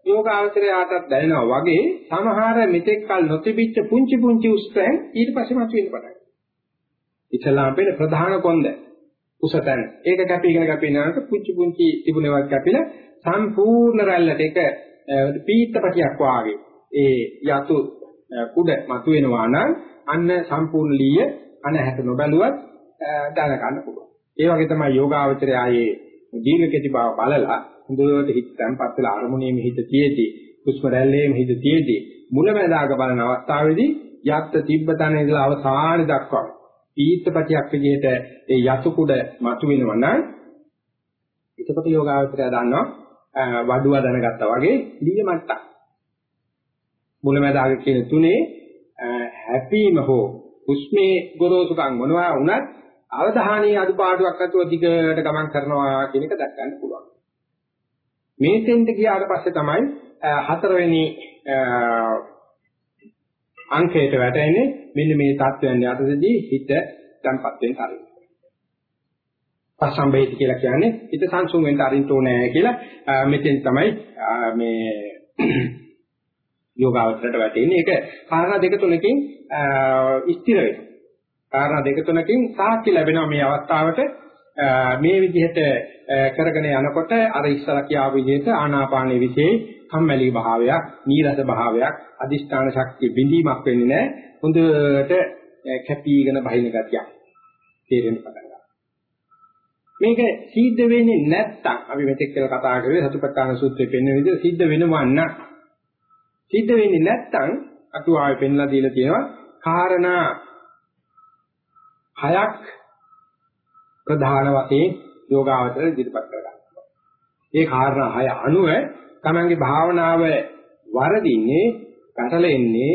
යෝගාවචරයාටත් දැනෙනවා වගේ සමහර මෙතෙක් කල නොතිබිච්ච පුංචි පුංචි උස්තෙන් ඊට පස්සේ මතුවෙන්න පටන් ගන්නවා. ඉස්ලාම් පෙළ ප්‍රධාන කොන්ද උසතන. ඒක කැපීගෙන කැපීගෙන යනකොට පුංචි පුංචි තිබුණේවත් කැපිලා සම්පූර්ණ රැල්ලට ඒක පීත්තපටියක් වාගේ ඒ යතු කුඩ මතුවෙනවා නම් අන්න සම්පූර්ණ ලීය අනහැට නොබැලුවත් දැන ගන්න පුළුවන්. ඒ වගේ තමයි යෝගාවචරය ආයේ දීර්ඝ කෙටි බව බලලා හොඳට හිත තැම්පත් වෙලා අරමුණේම හිත තියේදී හුස්ම රැල්ලේම හිත තියේදී මුලැමැදාක බලන අවස්ථාවේදී යත් තිබ්බතන ඉඳලා අවසාන දක්වා ඊත්පතියක් විදිහට ඒ යතු කුඩ මතුවෙනවා නම් එතකොට යෝගාවචරය දන්නවා වඩුව දැනගත්තා වගේ දීය මට්ටම් මුලැමැදාක කියන තුනේ හැපීම හෝ හුස්මේ ගොරෝසුකම් මොනවා වුණත් අවධානයේ අඩුපාඩුවක් නැතුව දිගට ගමන් කරනවා කියන එක දැක් ගන්න පුළුවන්. මේ තෙන්ට ගියාට පස්සේ තමයි හතරවෙනි අංකයට වැටෙන්නේ මෙන්න මේ தත්වයන් යටතේදී හිත තැම්පත් වෙන තරම. පසම්බේති කියලා කියන්නේ හිත සංසුන් වෙන්න අරින්න ඕනේ කියලා මෙතෙන් තමයි මේ යෝගාවචරයට වැටෙන්නේ. ඒක කාරණා දෙක තුනකින් ස්ථිර වෙනවා. කාරණා දෙක තුනකින් සාක්ෂි ලැබෙනවා මේ අවස්ථාවට මේ විදිහට කරගෙන යනකොට අර ඉස්සර කියාපු විදිහට ආනාපානයේ විශේෂ කම්මැලි භාවයක්, නීරස භාවයක්, අදිෂ්ඨාන ශක්තිය බිඳීමක් වෙන්නේ නැහැ. හොඳට කැපීගෙන බහින ගතියක් තේරෙන්න පටන් ගන්නවා. මේක සිද්ධ වෙන්නේ නැත්තම් අපි මෙතෙක් කියලා කතා කරේ සතිපට්ඨාන සූත්‍රයේ පෙන්වන විදිහට සිද්ධ වෙනවා නම් සිද්ධ වෙන්නේ නැත්තම් අටුවාවේ පෙන්ලා දීලා තියෙනවා කාරණා හයක් ප්‍රධාන වශයෙන් යෝගාවචර ඉදිරිපත් කරගන්නවා. ඒ කාරණා හය අනුව තමන්ගේ භාවනාව වරදින්නේ, පැටලෙන්නේ,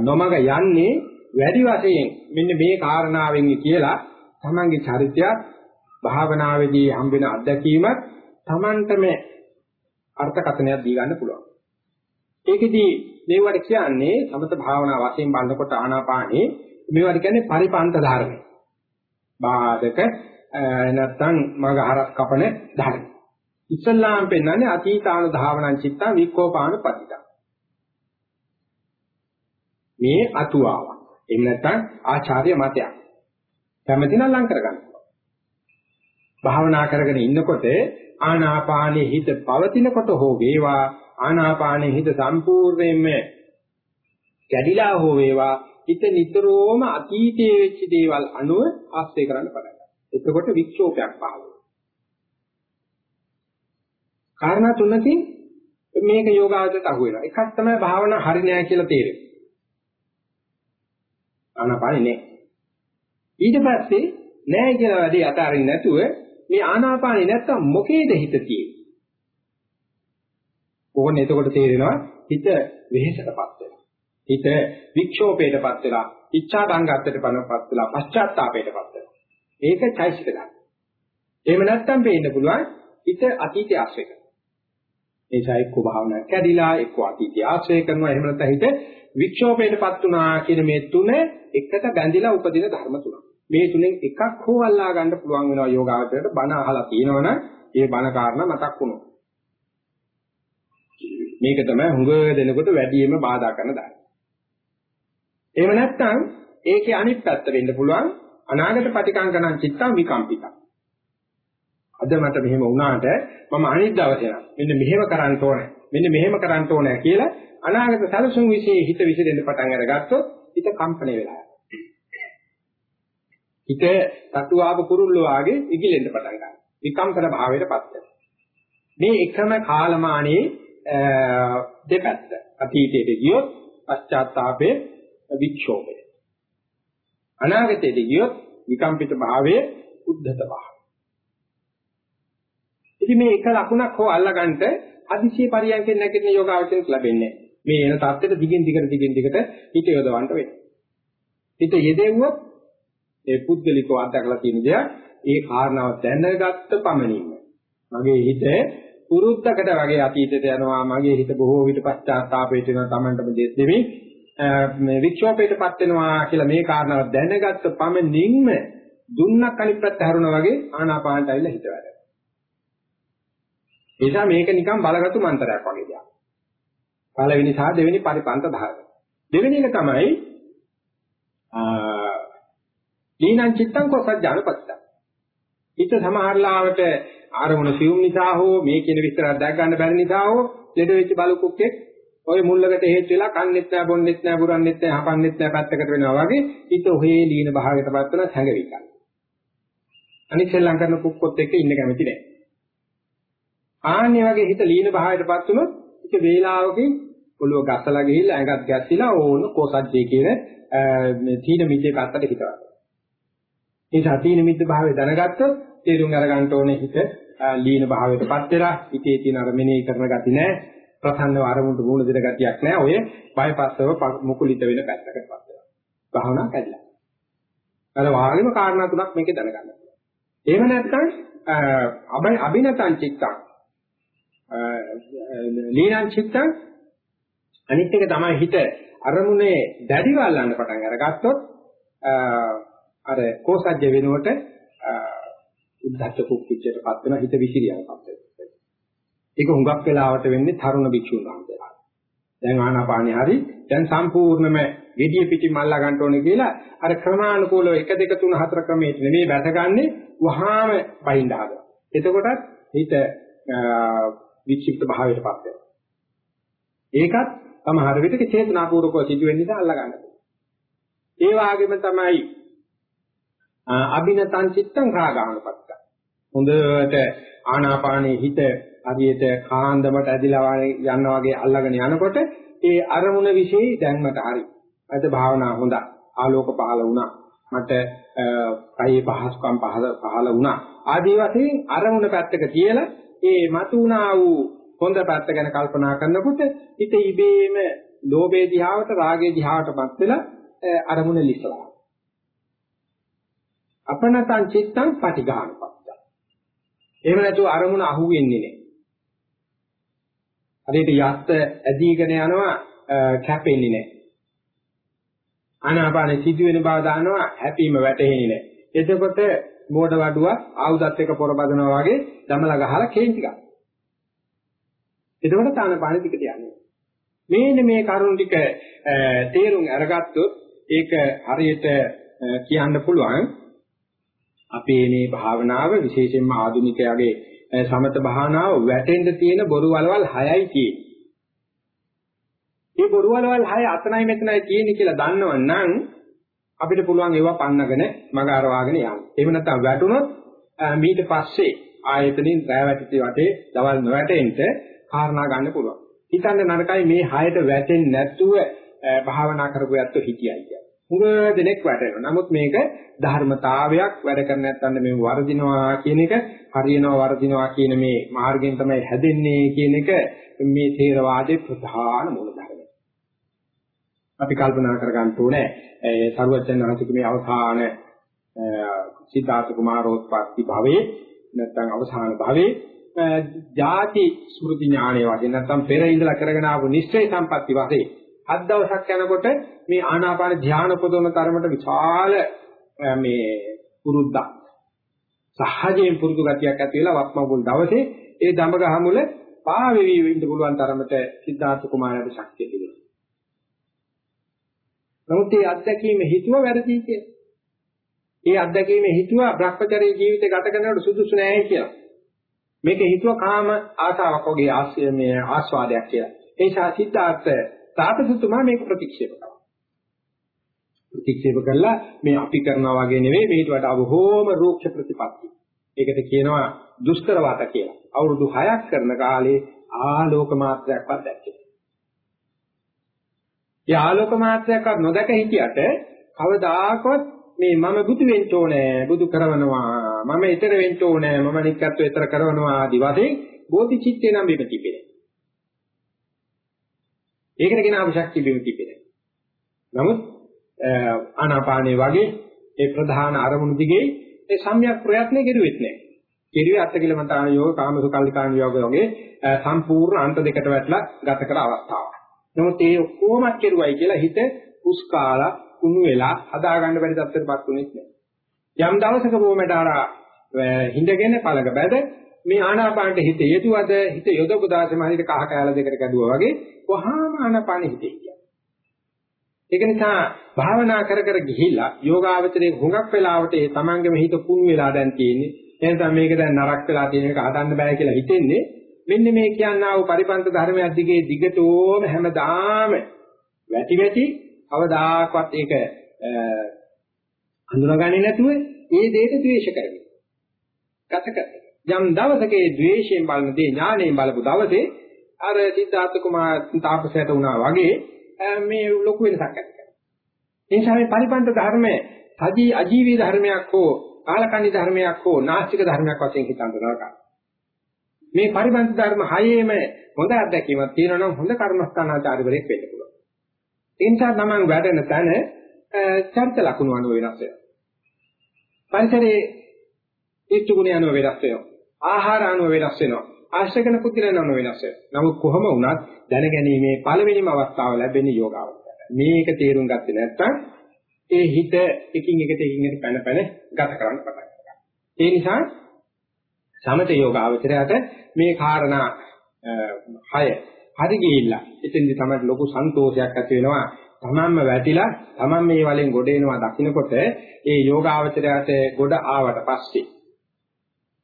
නොමග යන්නේ වැඩි වශයෙන් මෙන්න මේ කාරණාවෙන් කියලා තමන්ගේ චරිතයත් භාවනාවේදී හම්බෙන අත්දැකීමත් තමන්ටම අර්ථකථනයක් දී ගන්න පුළුවන්. ඒකෙදී මේවට කියන්නේ සමත භාවනා වශයෙන් බලනකොට ආනාපානේ මේවට කියන්නේ පරිපන්ත ධර්ම. බාධක නැත්තම් මග හරස් කපන ධර්ම. ඉස්ලාම් පෙන්නන්නේ අතීතාන ධාවනං චිත්තා වික්කෝපාන පතිතා. මේ අතුවාවක්. එහෙම නැත්නම් ආචාර්ය මතයක්. කැමැතිනම් ලං කරගන්න. භාවනා කරගෙන ඉන්නකොට ආනාපානයේ හිත පවතිනකොට හෝ වේවා ආනාපානයේ හිත සම්පූර්ණයෙන්ම කැඩිලා හෝ වේවා හිත නිතරම අතීතයේ වෙච්ච දේවල් අනුව ආශ්‍රය කරන්න පටන් ගන්නවා. එතකොට වික්ෂෝපයක් පහළ වෙනවා. කාරණා තුනකින් මේක යෝගාවචරයට අහු වෙනවා. එකක් තමයි භාවනා හරි නෑ කියලා තේරෙන්නේ. ආනාපානෙ නෑ. ඊට පස්සේ නෑ කියලා වැඩි අතාරින්න නැතුව මේ ආනාපානෙ නැත්තම් මොකේද හිත තියෙන්නේ? ඕනේ එතකොට තේරෙනවා හිත වෙහෙසටපත් වෙනවා. හිත වික්ෂෝපයටපත් වෙලා, ඉච්ඡා බංගත්තටපත් වෙලා, පශ්චාත්තාපයටපත් වෙනවා. ඒක චෛසික ධර්ම. එහෙම නැත්තම් පේන්න පුළුවන් හිත අතීතය ආශ්‍රය කරනවා. නිසා එක්ක භාවනා කැඩිලා එක්ක අතීතය ආශ්‍රය කරනවා එහෙම නැත්නම් හිත වික්ෂෝපයටපත් වුණා කියන මේ තුන එකට බැඳිලා උපදින ධර්ම තුනක්. මේ තුනෙන් එකක් හෝ අල්ලා ගන්න පුළුවන් වෙනවා යෝගාවචරයට බණ අහලා තියෙනවනම් ඒ බණ කාරණා මතක් වුණොත්. මේක තමයි හුඟ දෙනකොට වැඩියෙන්ම බාධා කරන ධර්ම. එහෙම නැත්නම් ඒකේ අනිත් පැත්ත වෙන්න පුළුවන් අනාගත ප්‍රතිකංකණං චිත්තං විකම්පිතං. අද මට මෙහෙම වුණාට මම අනිත් දවසේ නම් මෙන්න මෙහෙම කරන්න ඕනේ. මෙන්න මෙහෙම කරන්න ඕනේ කියලා අනාගත සැලසුම් વિશે හිත විසිරෙන්න පටන් අරගත්තොත් හිත කම්පණය වෙලා හිත තටුවාප කුරුල්ලෝ වාගේ ඉගිලෙන්න පටන් ගන්නවා. විකම්පන භාවයටපත් වෙනවා. මේ එකම කාලමානයේ දෙපැත්ත. අතීතයට ගියොත් පශ්චාත්තාපයේ වික්ෂෝභය. අනාගතයට ගියොත් විකම්පිත භාවයේ උද්ධත භාවය. ඉතින් මේ එක ලකුණක් හෝ අල්ලගන්න අදිශය පරියන්කෙන් නැගිටින යෝගාවචරයක් ලැබෙන්නේ මේ එන தත්ත්වෙට දිගින් දිගට දිගින් දිගට හිත යොදවන්න වෙනවා. හිත යෙදෙව්වොත් ඒ පුද්ගලිකව අත්දකලා තියෙන දෙයක් ඒ කාරණාව දැනගත්ත පමණින්ම මගේ හිත පුරුද්දකට වගේ අතීතයට යනවා මගේ හිත බොහෝ විට පශ්චාත්තාපයට වෙනවා Tamanටම දෙස් දෙමි මේ වික්ෂෝපයටපත් වෙනවා කියලා මේ කාරණාව දැනගත්ත පමණින්ම දුන්නක් අනිත් පැත්ත හැරුණා වගේ ආනාපානට ඇවිල්ලා හිත වැඩ. ඒ නිසා මේක නිකන් බලගත්ු මන්ත්‍රයක් වගේ දෙයක්. පළවෙනි සහ දෙවෙනි පරිපන්ත ධාරක. දෙවෙනි එක තමයි දීනං චිත්තං කොසජ්ජානපත්ත. හිත සමහරලාවට ආරමුණ සියුම් නිසා හෝ මේ කියන විස්තර දැක් ගන්න බැරි නිසා හෝ ලෙඩ වෙච්ච බලුකුක්කෙක් ඔය මුල්ලකට හේතු වෙලා කන්නෙත් නැහැ බොන්නෙත් නැහැ බුරන්නෙත් නැහැ හපන්නෙත් නැහැ පැත්තකට වෙනවා වගේ හිත ඔහේ ලීන භාවයටපත් වෙන හැඟවිකල්. අනිත් ශ්‍රී ලංකන කුක්කොත් එක්ක ඉන්න කැමති නැහැ. ආන්නේ වගේ හිත ලීන භාවයටපත් වුණොත් ඒක වේලාවකින් ඔළුව ගස්සලා ගිහිල්ලා ඇඟත් ගැස්සිලා ඕන කොසජ්ජේ කියන මේ තීන මිද්දේ පැත්තට හිතනවා. ඒ සතීන මිද්ද භාවය දැනගත්තොත් තේරුම් අරගන්න ඕනේ හිත ලීන භාවයටපත් වෙලා හිතේ තියෙන අර මෙනෙහි කරන ගති නැහැ. ප්‍රසන්නව අරමුණට මූණ දෙන ගතියක් නැහැ. ඔය බයපස්සව මුකුලිත වෙන පැත්තකටපත් වෙනවා. භාවනා කැඩලා. අර වාගේම කාරණා තුනක් මේකේ දැනගන්න. එහෙම නැත්නම් අබයි අබිනතං චිත්තං ලීනං චිත්තං අනිත් එක තමයි හිත අරමුණේ දැඩිව අල්ලන්න පටන් අරගත්තොත් අර කෝසජ්‍ය වෙනුවට උද්ධච්ච කුක්කිච්චටපත් වෙන හිත විසිරියනපත් වෙනවා. ඒක හුඟක් වෙලාවට වෙන්නේ තරුණ භික්ෂුන් වහන්සේලා. දැන් ආනාපානිය හරි දැන් සම්පූර්ණම gediya පිටි මල්ලා ගන්න ඕනේ කියලා අර ක්‍රමානුකූලව 1 2 3 4 ක්‍රමයට නෙමෙයි බැසගන්නේ වහාම බහිඳ හදනවා. එතකොටත් හිත විචිප්ත භාවයටපත් වෙනවා. ඒකත් සමහර විටක චේතනාපූර්වකව සිදුවෙන නිසා අල්ලා ගන්නවා. ඒ වගේම තමයි අබිනතං චිත්තං රාගානුපත්ත. හොඳට ආනාපානයේ හිත හරියට කාන්දමට ඇදිලා යනවා වගේ අල්ලගෙන යනකොට ඒ අරමුණ વિશે දැන්මට හරි. අද භාවනා හොඳයි. ආලෝක පහළ වුණා. මට කයේ පහසුකම් පහළ පහළ වුණා. ආදී වශයෙන් අරමුණ පැත්තක තියලා ඒ මතුණා වූ හොඳ පැත්ත ගැන කල්පනා කරනකොට හිත ඉබේම ලෝභයේ දිහාවට රාගයේ දිහාවටපත් වෙලා අරමුණ ලිසලා. අපනතං චිත්තං පටිඝානපත්ත. එහෙම නැතුව අරමුණ අහුවෙන්නේ නැහැ. හරියට යත් ඇදීගෙන යනවා කැපෙන්නේ නැහැ. ආනාපාන සිදුවෙන බව දානවා හැපීම වැටෙන්නේ නැහැ. එතකොට මෝඩ වඩුවක් ආයුධත් එක්ක පොරබදනවා වගේ දමලා ගහලා කේන්ති ගන්නවා. එතකොට තානපාන ටිකට යන්නේ. මේන මේ කරුණ ටික තේරුම් අරගත්තොත් ඒක හරියට කියන්න පුළුවන් අපේ මේ භාවනාව විශේෂයෙන්ම ආධුනිකයාගේ සමත භාවනාව වැටෙන්න තියෙන බොරු වලවල් 6යි තියෙන්නේ. මේ බොරු වලවල් 6 අතනයි මෙතනයි තියෙන්නේ කියලා දන්නවනම් අපිට පුළුවන් ඒවා පන්නගෙන මග අරවාගෙන යන්න. එහෙම නැත්නම් වැටුනොත් ඊට පස්සේ ආයතනින් රැ වැටිති වටේ දවල් නොවැටෙන්න කාරණා ගන්න පුළුවන්. හිතන්න නරකයි මේ හයට වැටෙන්නේ නැතුව භාවනා කරපු යැත්තෝ හිටියයි කියන්නේ. හුඟ දෙනෙක් වැටෙනවා. නමුත් මේක ධර්මතාවයක් වැඩ කර නැත්නම් මේ වර්ධිනවා කියන එක හරියනවා වර්ධිනවා කියන මේ මාර්ගයෙන් තමයි හැදෙන්නේ කියන එක මේ ථේරවාදයේ ප්‍රධාන මූලධර්මය. අපි කල්පනා කර ගන්න ඕනේ ඒ සරුවචන වහන්සේගේ මේ අවසාන සිද්ධාර්ථ කුමාරෝත්පත්ති භවයේ නැත්නම් අවසාන භවයේ ಜಾති ස්මෘති ඥානය වගේ නැත්නම් පෙර ඉඳලා කරගෙන ආපු නිශ්චය සම්පatti වශයෙන් හත් දවසක් යනකොට මේ ආනාපාන ධ්‍යාන පොදවන තරමට විශාල මේ පුරුද්දක් සහජයෙන් පුරුදු ගතියක් ඇති වෙලා වත්මගුල් දවසේ ඒ දඹගහ මුල පාවෙවි වෙන්න පුළුවන් තරමට සිද්ධාර්ථ කුමාරයාට ශක්තිය තිබුණා. නමුත් මේ අත්දැකීම හිතුව වැරදි කියලා. ඒ අත්දැකීම හිතුව භ්‍රමචර්ය ජීවිතය ගත කරනකොට සුදුසු නෑ කියලා. මේක හිතුව කාම ආසාවක් වගේ ආශ්‍රය මේ ආස්වාදයක් කියලා. ඒ නිසා සිද්ධාර්ථ තාපසතුමා මේක ප්‍රතික්ෂේප කරනවා. ප්‍රතික්ෂේප කළා මේ අපි කරනවා වගේ නෙවෙයි මේට වඩා බොහෝම රූක්ෂ ප්‍රතිපත්ති. ඒකට කියනවා දුෂ්කර වාත කියලා. අවුරුදු 6ක් කරන කාලේ ආලෝක මාත්‍රයක්වත් දැක්කේ. ඒ ආලෝක මාත්‍රයක්වත් නොදක හිටියට කවදාකවත් මේ මම බුදු වෙන්න ඕනේ බුදු කරවනවා මම ඊතර වෙන්න ඕනේ මම නික්කත්ව ඊතර කරවනවා ආදි වශයෙන් බෝධිචිත්තේ නම් බිම තිබෙන්නේ. ඒකට කියන අවශ්‍යක්තිය බිම තිබෙන්නේ. නමුත් ආනාපානේ වගේ ඒ ප්‍රධාන අරමුණු දිගේ ඒ සම්‍යක් ප්‍රයත්න කෙරුවෙත් නැහැ. කෙරුවේ අත්කිලමතාන යෝග කාමසුකල්ලිකාන යෝග වගේ සම්පූර්ණ අන්ත දෙකට වැටලා ගත කර අවස්ථාවක්. නමුත් ඒ ඔක්කොමත් කෙරුවයි කියලා හිත පුස්කාලා කුණු වෙලා හදාගන්න බැරි තත්ත්වයකටපත් වුණෙත් නැහැ. යම් දවසක බොමෙට අර හිඳගෙන පළඟ බැද මේ ආනාපානට හිත යෙදුවද හිත යොදපු දාසෙම හරියට කහ කැල දෙකට කැදුවා වගේ කොහාම ආනාපානෙ හිතේ කියන්නේ. ඒක නිසා භාවනා කර කර ගිහිල්ලා යෝගාවචරයේ හුඟක් වෙලාවට ඒ තමන්ගේම හිත කුණු වෙලා දැන් තියෙන්නේ. එහෙනම් මේක දැන් නරක වෙලා තියෙන එක හදන්න බෑ කියලා හිතෙන්නේ. මෙන්න මේ කියන්නා වූ පරිපන්ත ධර්මයක් දිගේ දිගටම හැමදාම වැටි වැටි අවදාකවත් ඒක හඳුනාගන්නේ නැතුව ඒ දෙයට ද්වේෂ කරගන්න. ගත කරගන්න. යම් දවසක ඒ ද්වේෂයෙන් බලන දේ ඥාණයෙන් බලපු දවසේ අර සිද්ධාර්ථ කුමාර තාපසයට වුණා වගේ මේ ලොකු වෙනසක් ඇති කරනවා. ඒ නිසා මේ පරිපන්ත ධර්මයේ සජී අජීවී ධර්මයක් හෝ කාලකන්ණි ධර්මයක් හෝ නාස්තික ධර්මයක් වශයෙන් හිතන්න නරකයි. මේ පරිපන්ත ධර්ම හයේම හොඳ අත්දැකීමක් තියෙනවා නම් හොඳ කර්මස්ථානාචාර්යවරයෙක් වෙන්න පුළුවන්. ඒ නිසා තමන් වැඩෙන තැන චරිත ලක්ෂණ අනුව වෙනස් වෙනවා. පරිසරයේ ඉෂ්ට ගුණ අනුව වෙනස් වෙනවා. ආහාර අනුව වෙනස් වෙනවා. ආශ්‍රය කරන පුද්ගලයන් අනුව වෙනස් වෙනවා. නමුත් කොහොම වුණත් දැනගැනීමේ පළවෙනිම අවස්ථාව ලැබෙන්නේ යෝගාවචරයට. මේක තේරුම් ගත්තේ නැත්නම් ඒ හිත එකින් එකට එකින් එකට පැන පැන ගත කරන්න පටන් ගන්නවා. ඒ නිසා සමත යෝගාවචරයට මේ කාරණා හය හරි ගිහිල්ලා එතෙන්දි තමයි ලොකු සන්තෝෂයක් ඇති වෙනවා. තමන්ම වැටිලා තමන් මේ වලෙන් ගොඩ එනවා දකින්නකොට ඒ යෝගාවචරයට ගොඩ ආවට පස්සේ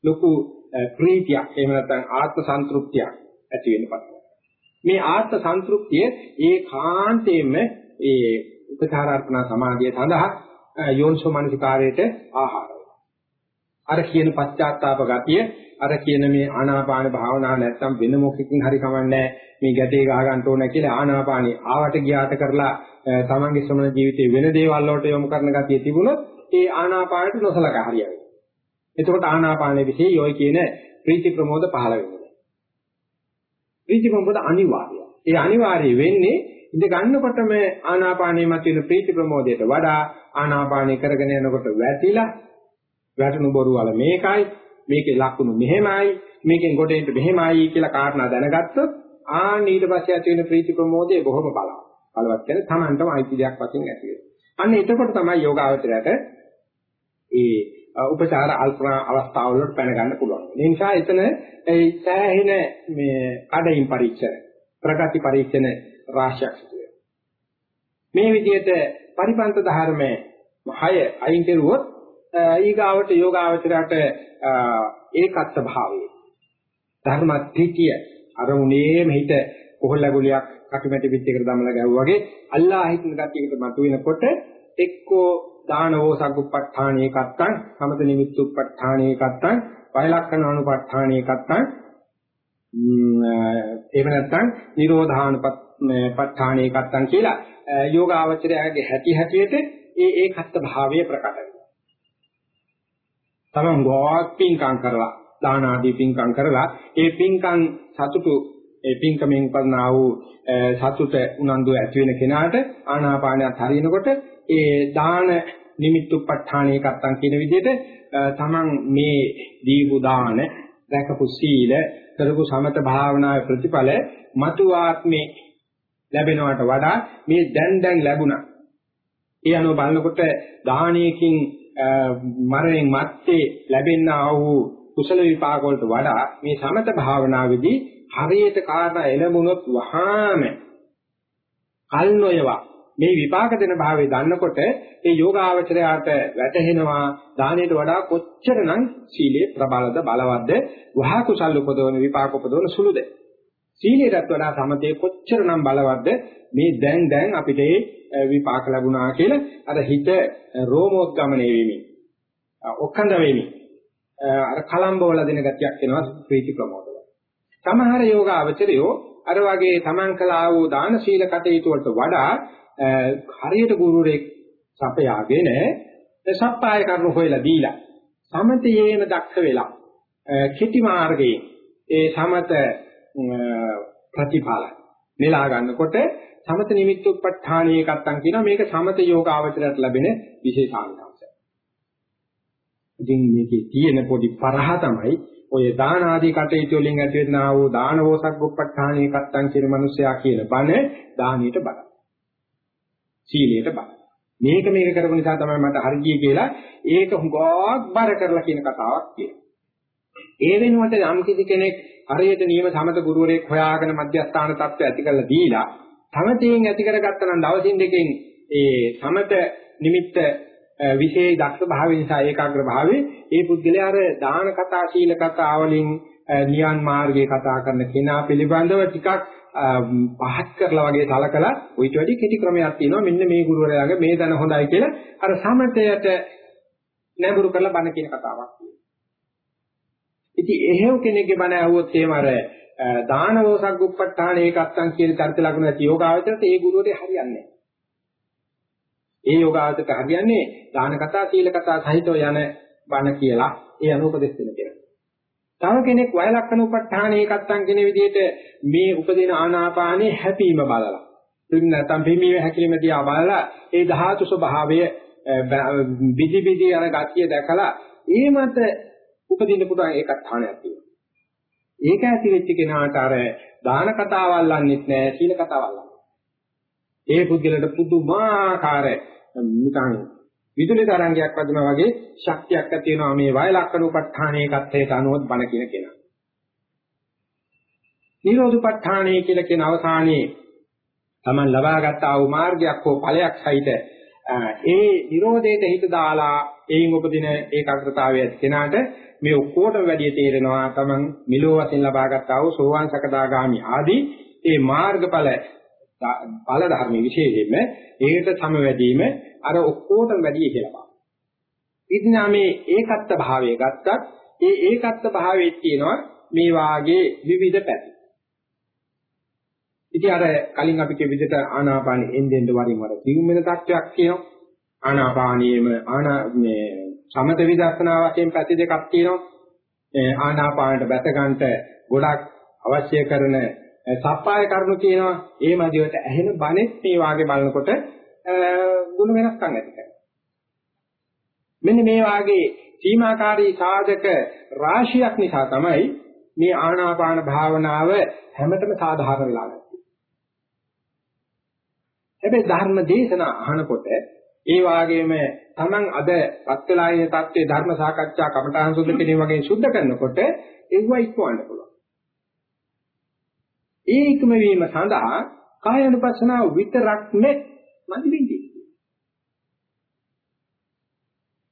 ලොකු ප්‍රීතියක් එහෙම නැත්නම් ආත්ම සන්තුෂ්තියක් ඇති වෙන්න පටන් මේ ආත්ම සන්තුෂ්තිය ඒකාන්තයෙන්ම ඒ උපචාරාර්පණ සමාධිය සඳහා යෝනිසෝ මනසිකාරයට ආහාරය. අර කියන පශ්චාත්තාප ගතිය අර කියන මේ ආනාපාන භාවනාව නැත්තම් වෙන මොකකින් හරි කමන්නේ මේ ගැටේ ගහ ගන්න ඕන කියලා ආනාපානිය ආවට ගියාට කරලා තමන්ගේ ශ්‍රමණ ජීවිතේ වෙන දේවල් වලට යොමු කරන ගතිය තිබුණොත් ඒ ආනාපානට නොසලකා හරියයි. එතකොට ආනාපානයේ විශේෂ යොයි කියන ප්‍රීති ප්‍රමෝද පහළ වෙනවා. ප්‍රීති ප්‍රමෝද අනිවාර්යයි. ඒ අනිවාර්ය වෙන්නේ ඉඳ ගන්නකොටම ආනාපානයේ මත වෙන ප්‍රීති ප්‍රමෝදයට වඩා ආනාපානය කරගෙන යනකොට වැටිලා වැටුණු බොරු වල මේකයි මේකේ ලක්ෂණ මෙහෙමයි මේකෙන් ගොඩේට මෙහෙමයි කියලා කාරණා දැනගත්තොත් ආන් ඊට පස්සේ ඇති වෙන ප්‍රීති ප්‍රමෝදය බොහොම බලවත්. බලවත් කියන්නේ Tamanටම අයිති දෙයක් වශයෙන් ඇති වෙනවා. අන්න එතකොට තමයි යෝගාවචරයට ඒ උපචාර අල්පනා අවස්ථාව වලට පැන ගන්න පුළුවන්. ඒ නිසා එතන ඒ සෑහෙන මේ කඩින් පරීක්ෂණ ප්‍රගති පරීක්ෂණ රාශියක් සිදු වෙනවා. මේ විදිහට පරිපන්ත ධර්මයේ හය අයින් කෙරුවොත් ඊගාවට යෝගාවචරයට ඒකත් භාවයේ ධර්මත්‍ත්‍ය අරුණේම හිත කොහොල්ල ගුලියක් කටුමැටි පිටියකට දමලා ගැහුවා වගේ අල්ලා හිතන ගතියකට මතුවෙනකොට එක්කෝ දානවෝ සග්ගුප්පඨාණේ කත්තං සමත නිමිත්තුප්පඨාණේ කත්තං වයලක්කන අනුපඨාණේ කත්තං එහෙම නැත්නම් නිරෝධානුපඨාණේ කත්තං කියලා යෝගාවචරයගේ හැටි හැටියට ඒ ඒකත් භාවය ප්‍රකට වෙනවා. තමන් ගෝක් පින්කම් කරලා දාන ආදී පින්කම් කරලා ඒ පින්කම් සතුටු ඒ පින්කමෙන් පන්නා වූ සතුට උනන්දු ඇති වෙන කෙනාට ආනාපානයත් හරිනකොට ඒ දාන නිමිත්තුප්පඨාණේ කත්තන් කියන විදිහට තමන් මේ දීපු දාන රැකපු සීල කරපු සමත භාවනාවේ ප්‍රතිඵල මතු ආත්මේ ලැබෙනවට වඩා මේ දැන් දැන් ලැබුණා. ඒ අනුව බලනකොට දානයකින් මරණයෙන් මත්තේ ලැබෙනා වූ කුසල විපාක වලට වඩා මේ සමත භාවනාවේදී හරියට කාරණා එළඹුණොත් වහාම කල් නොයවා. මේ විපාක දෙන භාවයේ දන්නකොට ඒ යෝගාවචරයාට වැටහෙනවා දානයට වඩා කොච්චරනම් සීලේ ප්‍රබලද බලවත්ද වහ කුසල උපදවන විපාක උපදවන සුළුද? සීලයටත් වඩා සමතේ කොච්චරනම් බලවත්ද? මේ දැන් දැන් අපිට විපාක ලැබුණා කියලා අර හිත රෝමෝද්ගමණය වෙමින් ඔක්කඳ වෙමින් අර කලම්බවල දෙන ගතියක් එනවා ප්‍රීති ප්‍රමෝදවල. සමහර යෝග අවචරයෝ අර වගේ තමන් කළා වූ දාන සීල කටයුතු වලට වඩා හරියට ගුරුරෙක් සපයාගෙන සප්පාය කරනු හොයලා දීලා සමතයේම දක්ෂ වෙලා කෙටි මාර්ගයේ ඒ සමත ප්‍රතිඵල නෙලා ගන්නකොට සමත නිමිත්තුප්පඨානීය කත්තන් කියනවා මේක සමත යෝගාවචරයට ලැබෙන විශේෂාංශය. ඉතින් මේකේ තියෙන පොඩි පරහ තමයි ඔය දාන ආදී කටයුතු වලින් ඇති වෙනා වූ දානවෝසග්ගොප්පඨානීය කත්තන් කියන මිනිසයා කියන බණ දානියට බණ. සීලයට බණ. මේක මේක කරපු නිසා තමයි මට හරියි කියලා ඒක හුඟක් බර කරලා කියන කතාවක් කියනවා. ඒ වෙනුවට යම් කිසි කෙනෙක් හරියට නියම සමත ගුරුවරයෙක් හොයාගෙන මධ්‍යස්ථාන තත්ත්වය ඇති කරලා දීලා සමතයෙන් ඇති කරගත්තා නම් දවසින් දෙකෙන් ඒ සමත නිමිත්ත විශේෂ දක්ෂ භාවය නිසා ඒකාග්‍ර භාවයේ ඒ පුද්ගලයා අර දාන කතා ශීල කතා වලින් නියන් මාර්ගයේ කතා කරන කෙනා පිළිබඳව ටිකක් පහත් කරලා වගේ සලකලා ඊට වැඩි කෙටි ක්‍රමයක් තියෙනවා මෙන්න මේ ගුරුවරයාගේ මේ දන හොඳයි කියලා අර සමතයට නැඹුරු කරලා බණ කියන කතාවක් තියෙනවා. ඉතින් එහෙව් කෙනෙක්ගේ බණ ඇහුවොත් එහෙම අර දානවෝ සග්ගුප්පඨාන ඒකත්තන් කියන චරිත ලකුණු ඇති යෝගාවචරයට ඒ ගුරුවරයා හරියන්නේ නැහැ. ඒ යෝගාවචරයට හරියන්නේ දාන කතා සීල කතා සහිතව යන බණ කියලා ඒ අනුපදෙස් දෙන කෙනා. තව කෙනෙක් වය ලක්ෂණ උපට්ඨාන ඒකත්තන් කියන විදිහට මේ උපදින ආනාපානේ හැපීම බලලා. ඉතින් නැත්නම් පිම්මීම හැකිලිම දිහා බලලා ඒ ධාතු ස්වභාවය විදි විදි යන ගතිය දැකලා ඒ මත උපදින්න පුළුවන් ඒකත්ථානයක් තියෙනවා. ඒක ඇති වෙච්ච කෙනාට අර දාන කතාවල් අල්ලන්නෙත් නෑ සීල කතාවල් අල්ලන්නේ. ඒ පුද්ගලට පුදුමාකාර නිකන් විදුලි තරංගයක් වදිනා වගේ ශක්තියක් ඇති වෙනවා මේ වය ලක්ෂණ උපට්ඨානයේ කත්තේට අනුවත් බණ කියන කෙනා. නිරෝධපට්ඨානයේ කියලා කියන අවසානයේ Taman ලබාගත් ආ වූ මාර්ගයක් හෝ ඵලයක් සහිත ඒ නිරෝධයට හිත දාලා එයින් උපදින ඒකාග්‍රතාවය ඇති කෙනාට මේ ඔක්කොටම වැඩි තේරෙනවා තමන් මිලෝ වශයෙන් ලබාගත් ආ වූ සෝවාන් සකදාගාමි ආදී ඒ මාර්ගඵල ඵල ධර්ම විශේෂයෙන්ම ඒකට සමවැදීම අර ඔක්කොටම වැඩි කියලා බලනවා. ඉතින් මේ ඒකත්ත භාවය ගත්තත් ඒ ඒකත්ත භාවයේ තියෙනවා මේ වාගේ විවිධ පැති. ඉතින් අර කලින් අපි කිය විදිහට ආනාපානෙ එන්නෙන් වරින් වර සිවුම් වෙන තත්වයක් කියනවා. ආනාපානියේම ආනා මේ සමත විදර්ශනා වශයෙන් පැති දෙකක් තියෙනවා. ආනාපානට බැස ගන්නට ගොඩක් අවශ්‍ය කරන සප්පාය කරුණු තියෙනවා. ඒ මැදිවට ඇහෙන බණෙත් මේ වාගේ බලනකොට ගුණ වෙනස්කම් ඇති කරනවා. මෙන්න මේ වාගේ සීමාකාරී සාධක රාශියක් නිසා තමයි මේ ආනාපාන භාවනාව හැමතෙම සාධාරණ වෙලා ගන්නේ. හැබැයි ධර්ම දේශනා අහනකොට ඒ වාගේම Taman අද පත් වෙලා ඉන්න தත්ත්වයේ ධර්ම සාකච්ඡා කමඨාන් සුද්ධ කිරීම වගේ සුද්ධ කරනකොට ඒව ඉක්වන්න පුළුවන්. ඒ ඉක්ම වීම සඳහා කාය අනුපස්සනාව විතරක් නෙ මදි වෙන්නේ.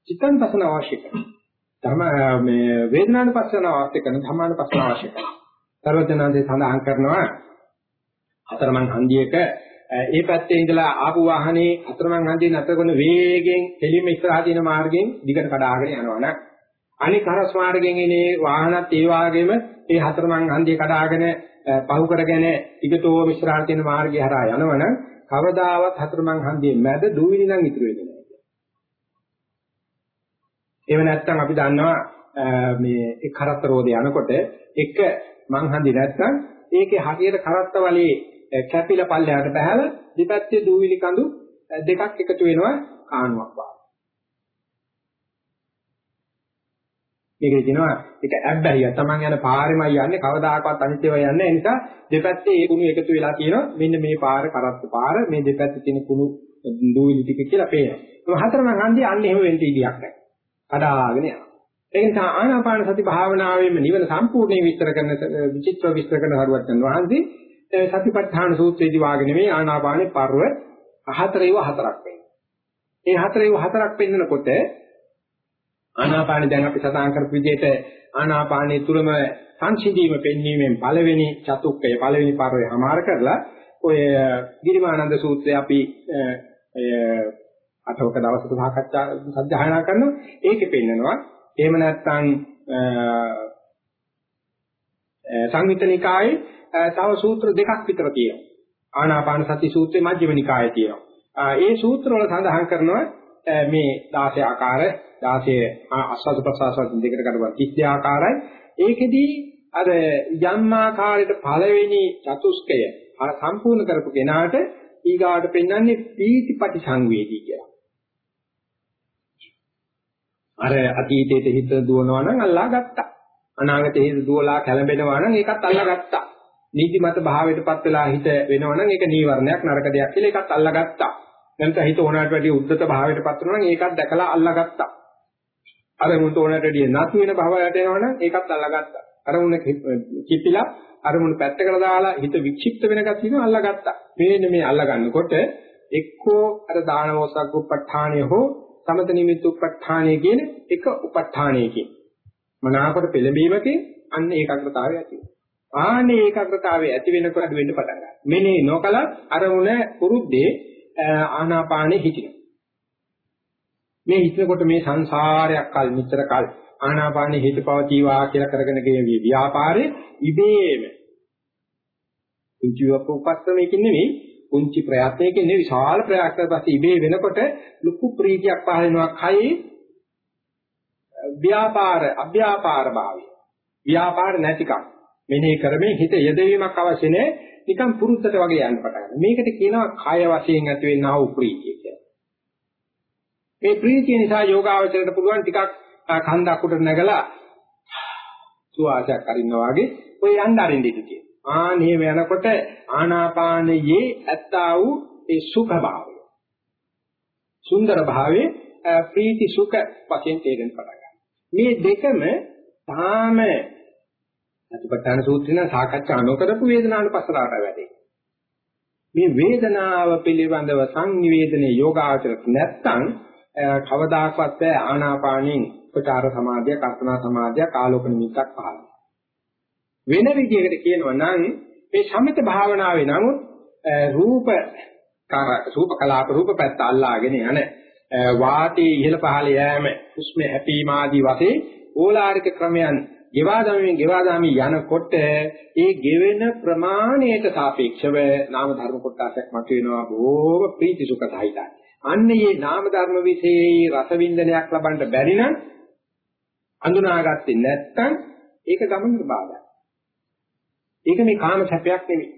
චිත්තන් පසන අවශ්‍ය කරනවා. ධර්ම මේ වේදනානුපස්සන අවශ්‍ය කරන ධර්මානුපස්සන අවශ්‍ය කරනවා. සර්වඥාන්සේ සඳහන් කරනවා අතරමං හන්දියක ඒ පැත්තේ ඉඳලා ආපු වාහනේ අතරමං හන්දිය නැතර කරන වේගෙන් එළිම ඉස්සරහා තියෙන මාර්ගයෙන් දිගට කඩාගෙන යනවනම් අනික හරස් මාර්ගයෙන් එනේ වාහනත් ඒ වාගේම ඒ හතරමං හන්දිය කඩාගෙන පහු කරගෙන ටිකටෝ ඉස්සරහා තියෙන මාර්ගය හරහා යනවනම් කවදාවත් හතරමං හන්දියේ මැද දූවිලි නම් ඉතුරු වෙන්නේ නැහැ. එහෙම නැත්නම් අපි දන්නවා මේ ඒ කරත්ත රෝදේ යනකොට එක මං හන්දි නැත්නම් ඒකේ හරියට කරත්ත වලේ කැපිලා පල්ලයට බහැලා දෙපැත්තේ දූවිලි කඳු දෙකක් එකතු වෙනවා කාණුවක් වගේ. මේකේ කියනවා ඒක ඇබ්බැහිය. Taman යන පාරෙමයි යන්නේ කවදාකවත් අනිත්‍යව යන්නේ නැහැ. ඒ නිසා දෙපැත්තේ ඒ කුණු එකතු වෙලා තියෙනවා. මෙන්න මේ පාර කරත්ත පාර මේ දෙපැත්තේ තියෙන කුණු දූවිලි ටික කියලා පේනවා. ඒ හතරම හන්දිය අන්න එහෙම වෙන්න ඉඩයක් නැහැ. කඩාගෙන යනවා. ඒ නිසා ආනාපාන සති භාවනාවෙම නිවන සම්පූර්ණයෙන් විස්තර කරන විචිත්‍ර විස්තර කරන හරුවත් වහන්සේ සතිපට්ඨාන සූත්‍රයේදී වාගේ නෙමෙයි ආනාපානේ පර්ව හතරේව හතරක් වෙනවා. ඒ හතරේව හතරක් පෙන්නකොට ආනාපානේ දැන් අපි සඳහන් කරපු විදිහට ආනාපානේ තුලම සංසිඳීම පෙන්වීමෙන් පළවෙනි චතුක්කය පළවෙනි පර්වය හමාර කරලා ඔය ගිරිමානන්ද සූත්‍රය අපි එය අටවක දවසක සාකච්ඡා සජ්ජායනා කරනවා ඒකේ පෙන්නනවා එහෙම නැත්නම් සංයුත්තනිකායේ තව සූත්‍ර දෙකක් විතර තියෙනවා. ආනාපාන සති සූත්‍රයේ මජ්ක්‍ධිම නිකායේ තියෙනවා. ඒ සූත්‍ර වල සඳහන් කරනවා මේ 16 ආකාර 16 අස්වාද ප්‍රසආස දෙකට කඩනවා 32 ආකාරයි. ඒකෙදී අර යම් ආකාරයකට පළවෙනි චතුස්කය සම්පූර්ණ කරපු කෙනාට ඊගාට පෙන්වන්නේ පීතිපටි සංවේදී කියලා. අර අතීතයේ හිත දුවනවා නම් අල්ලා ගත්තා. අනාගතයේ හිත දුවලා කැළඹෙනවා නම් ඒකත් අල්ලා ගත්තා. නීතිමත් භාවයටපත් වෙලා හිත වෙනවා නම් ඒක නීවරණයක් නරක දෙයක් කියලා ඒකත් අල්ලා ගත්තා. නැත්නම් හිත ඕනකට වැඩිය උද්දත භාවයටපත් වෙනවා නම් ඒකත් දැකලා අල්ලා ගත්තා. අර මුන්ට ඕනකට වැඩිය නතු වෙන භාවයට එනවා නම් ඒකත් අල්ලා ගත්තා. අර මුන්න කිපිලා අර මුන්න පැත්තකට දාලා හිත වික්ෂිප්ත වෙන ගතියන අල්ලා ගත්තා. මේන්න මේ අල්ලා ගන්නකොට එක්කෝ අර දානවෝසක් උපට්ඨානය හෝ සමත නිමිත්ත උපට්ඨානය කියන එක උපට්ඨානයකින් මනාවකට පෙළඹීමකින් අන්න ඒකාග්‍රතාවය ඇති වෙනවා. ආනේ ඒකාග්‍රතාවය ඇති වෙනකොට වෙන්න පටන් ගන්නවා. මෙනේ නොකල අරමුණ පුරුද්දේ ආනාපානෙ හිටිනවා. මේ හිතනකොට මේ සංසාරයක් කල් මෙච්චර කල් ආනාපානෙ හිතපවතිවා කියලා කරගෙන ගිය ව්‍යාපාරේ ඉබේම කුංචිවක උපස්සමයකින් නෙවෙයි කුංචි ප්‍රයත්නයකින් නෙවෙයි විශාල ප්‍රයත්නයක් පස්සේ ඉබේ වෙනකොට ලොකු ප්‍රීතියක් පහළ වෙනවා කයි ව්‍යාපාර අභ්‍යාපාර භාවය. ව්‍යාපාර නැතිකම්. මෙනෙහි කරමින් හිත යෙදවීමක් අවශ්‍ය නැහැ. නිකන් පුරුද්දට වගේ යන්න පටන් ගන්නවා. මේකට කියනවා කය වශයෙන් ඇති වෙනා වූ ප්‍රීතිය කියලා. මේ ප්‍රීතිය නිසා යෝගාවචරයට පුළුවන් ටිකක් කන්දක් උඩ නැගලා සුවාසයක් අරින්නා වගේ ඔය යන්න අරින්න ඉඳී තියෙනවා. ආනේ වෙනකොට ආනාපානයේ ඇත්තා වූ ඒ සුඛ භාවය. සුන්දර භාවයේ ප්‍රීති සුඛ වශයෙන් තේරෙන්න පටන් මේ දෙකම තාම අතිපට්ඨාන සූත්‍රේ නම් සාකච්ඡා නොකරපු වේදනානුපස්සනාවට වැඩේ. මේ වේදනාව පිළිබඳව සංනිවේදනයේ යෝගාචරයක් නැත්නම් කවදාකවත් ආනාපානින් උපචාර සමාධිය, කර්තනා සමාධිය, කාලෝක නිමිත්තක් පහළ වෙන විදිහකට කියනවා නම් මේ සමිත භාවනාවේ නමුත් රූප රූප කලාප රූප පැත්ත අල්ලාගෙන යන වාතයේ ඉහළ පහළ යෑම, හුස්ම හැපීම ආදී වශයෙන් ඕලාරික ක්‍රමයන් ගෙවා දමමින් ගෙවා දමමින් යනකොට ඒ ගෙවෙන ප්‍රමාණයට සාපේක්ෂව නාම ධර්ම කොටසක් මතුවෙනවා බොහොම ප්‍රීති සුඛ සහිතයි. අන්නේ මේ නාම ධර්ම විශේෂයි රස වින්දනයක් ලබන්න බැරි නම් අඳුනාගත්තේ නැත්නම් ඒක ගමනට බාධායි. ඒක මේ කාම සැපයක් නෙවෙයි.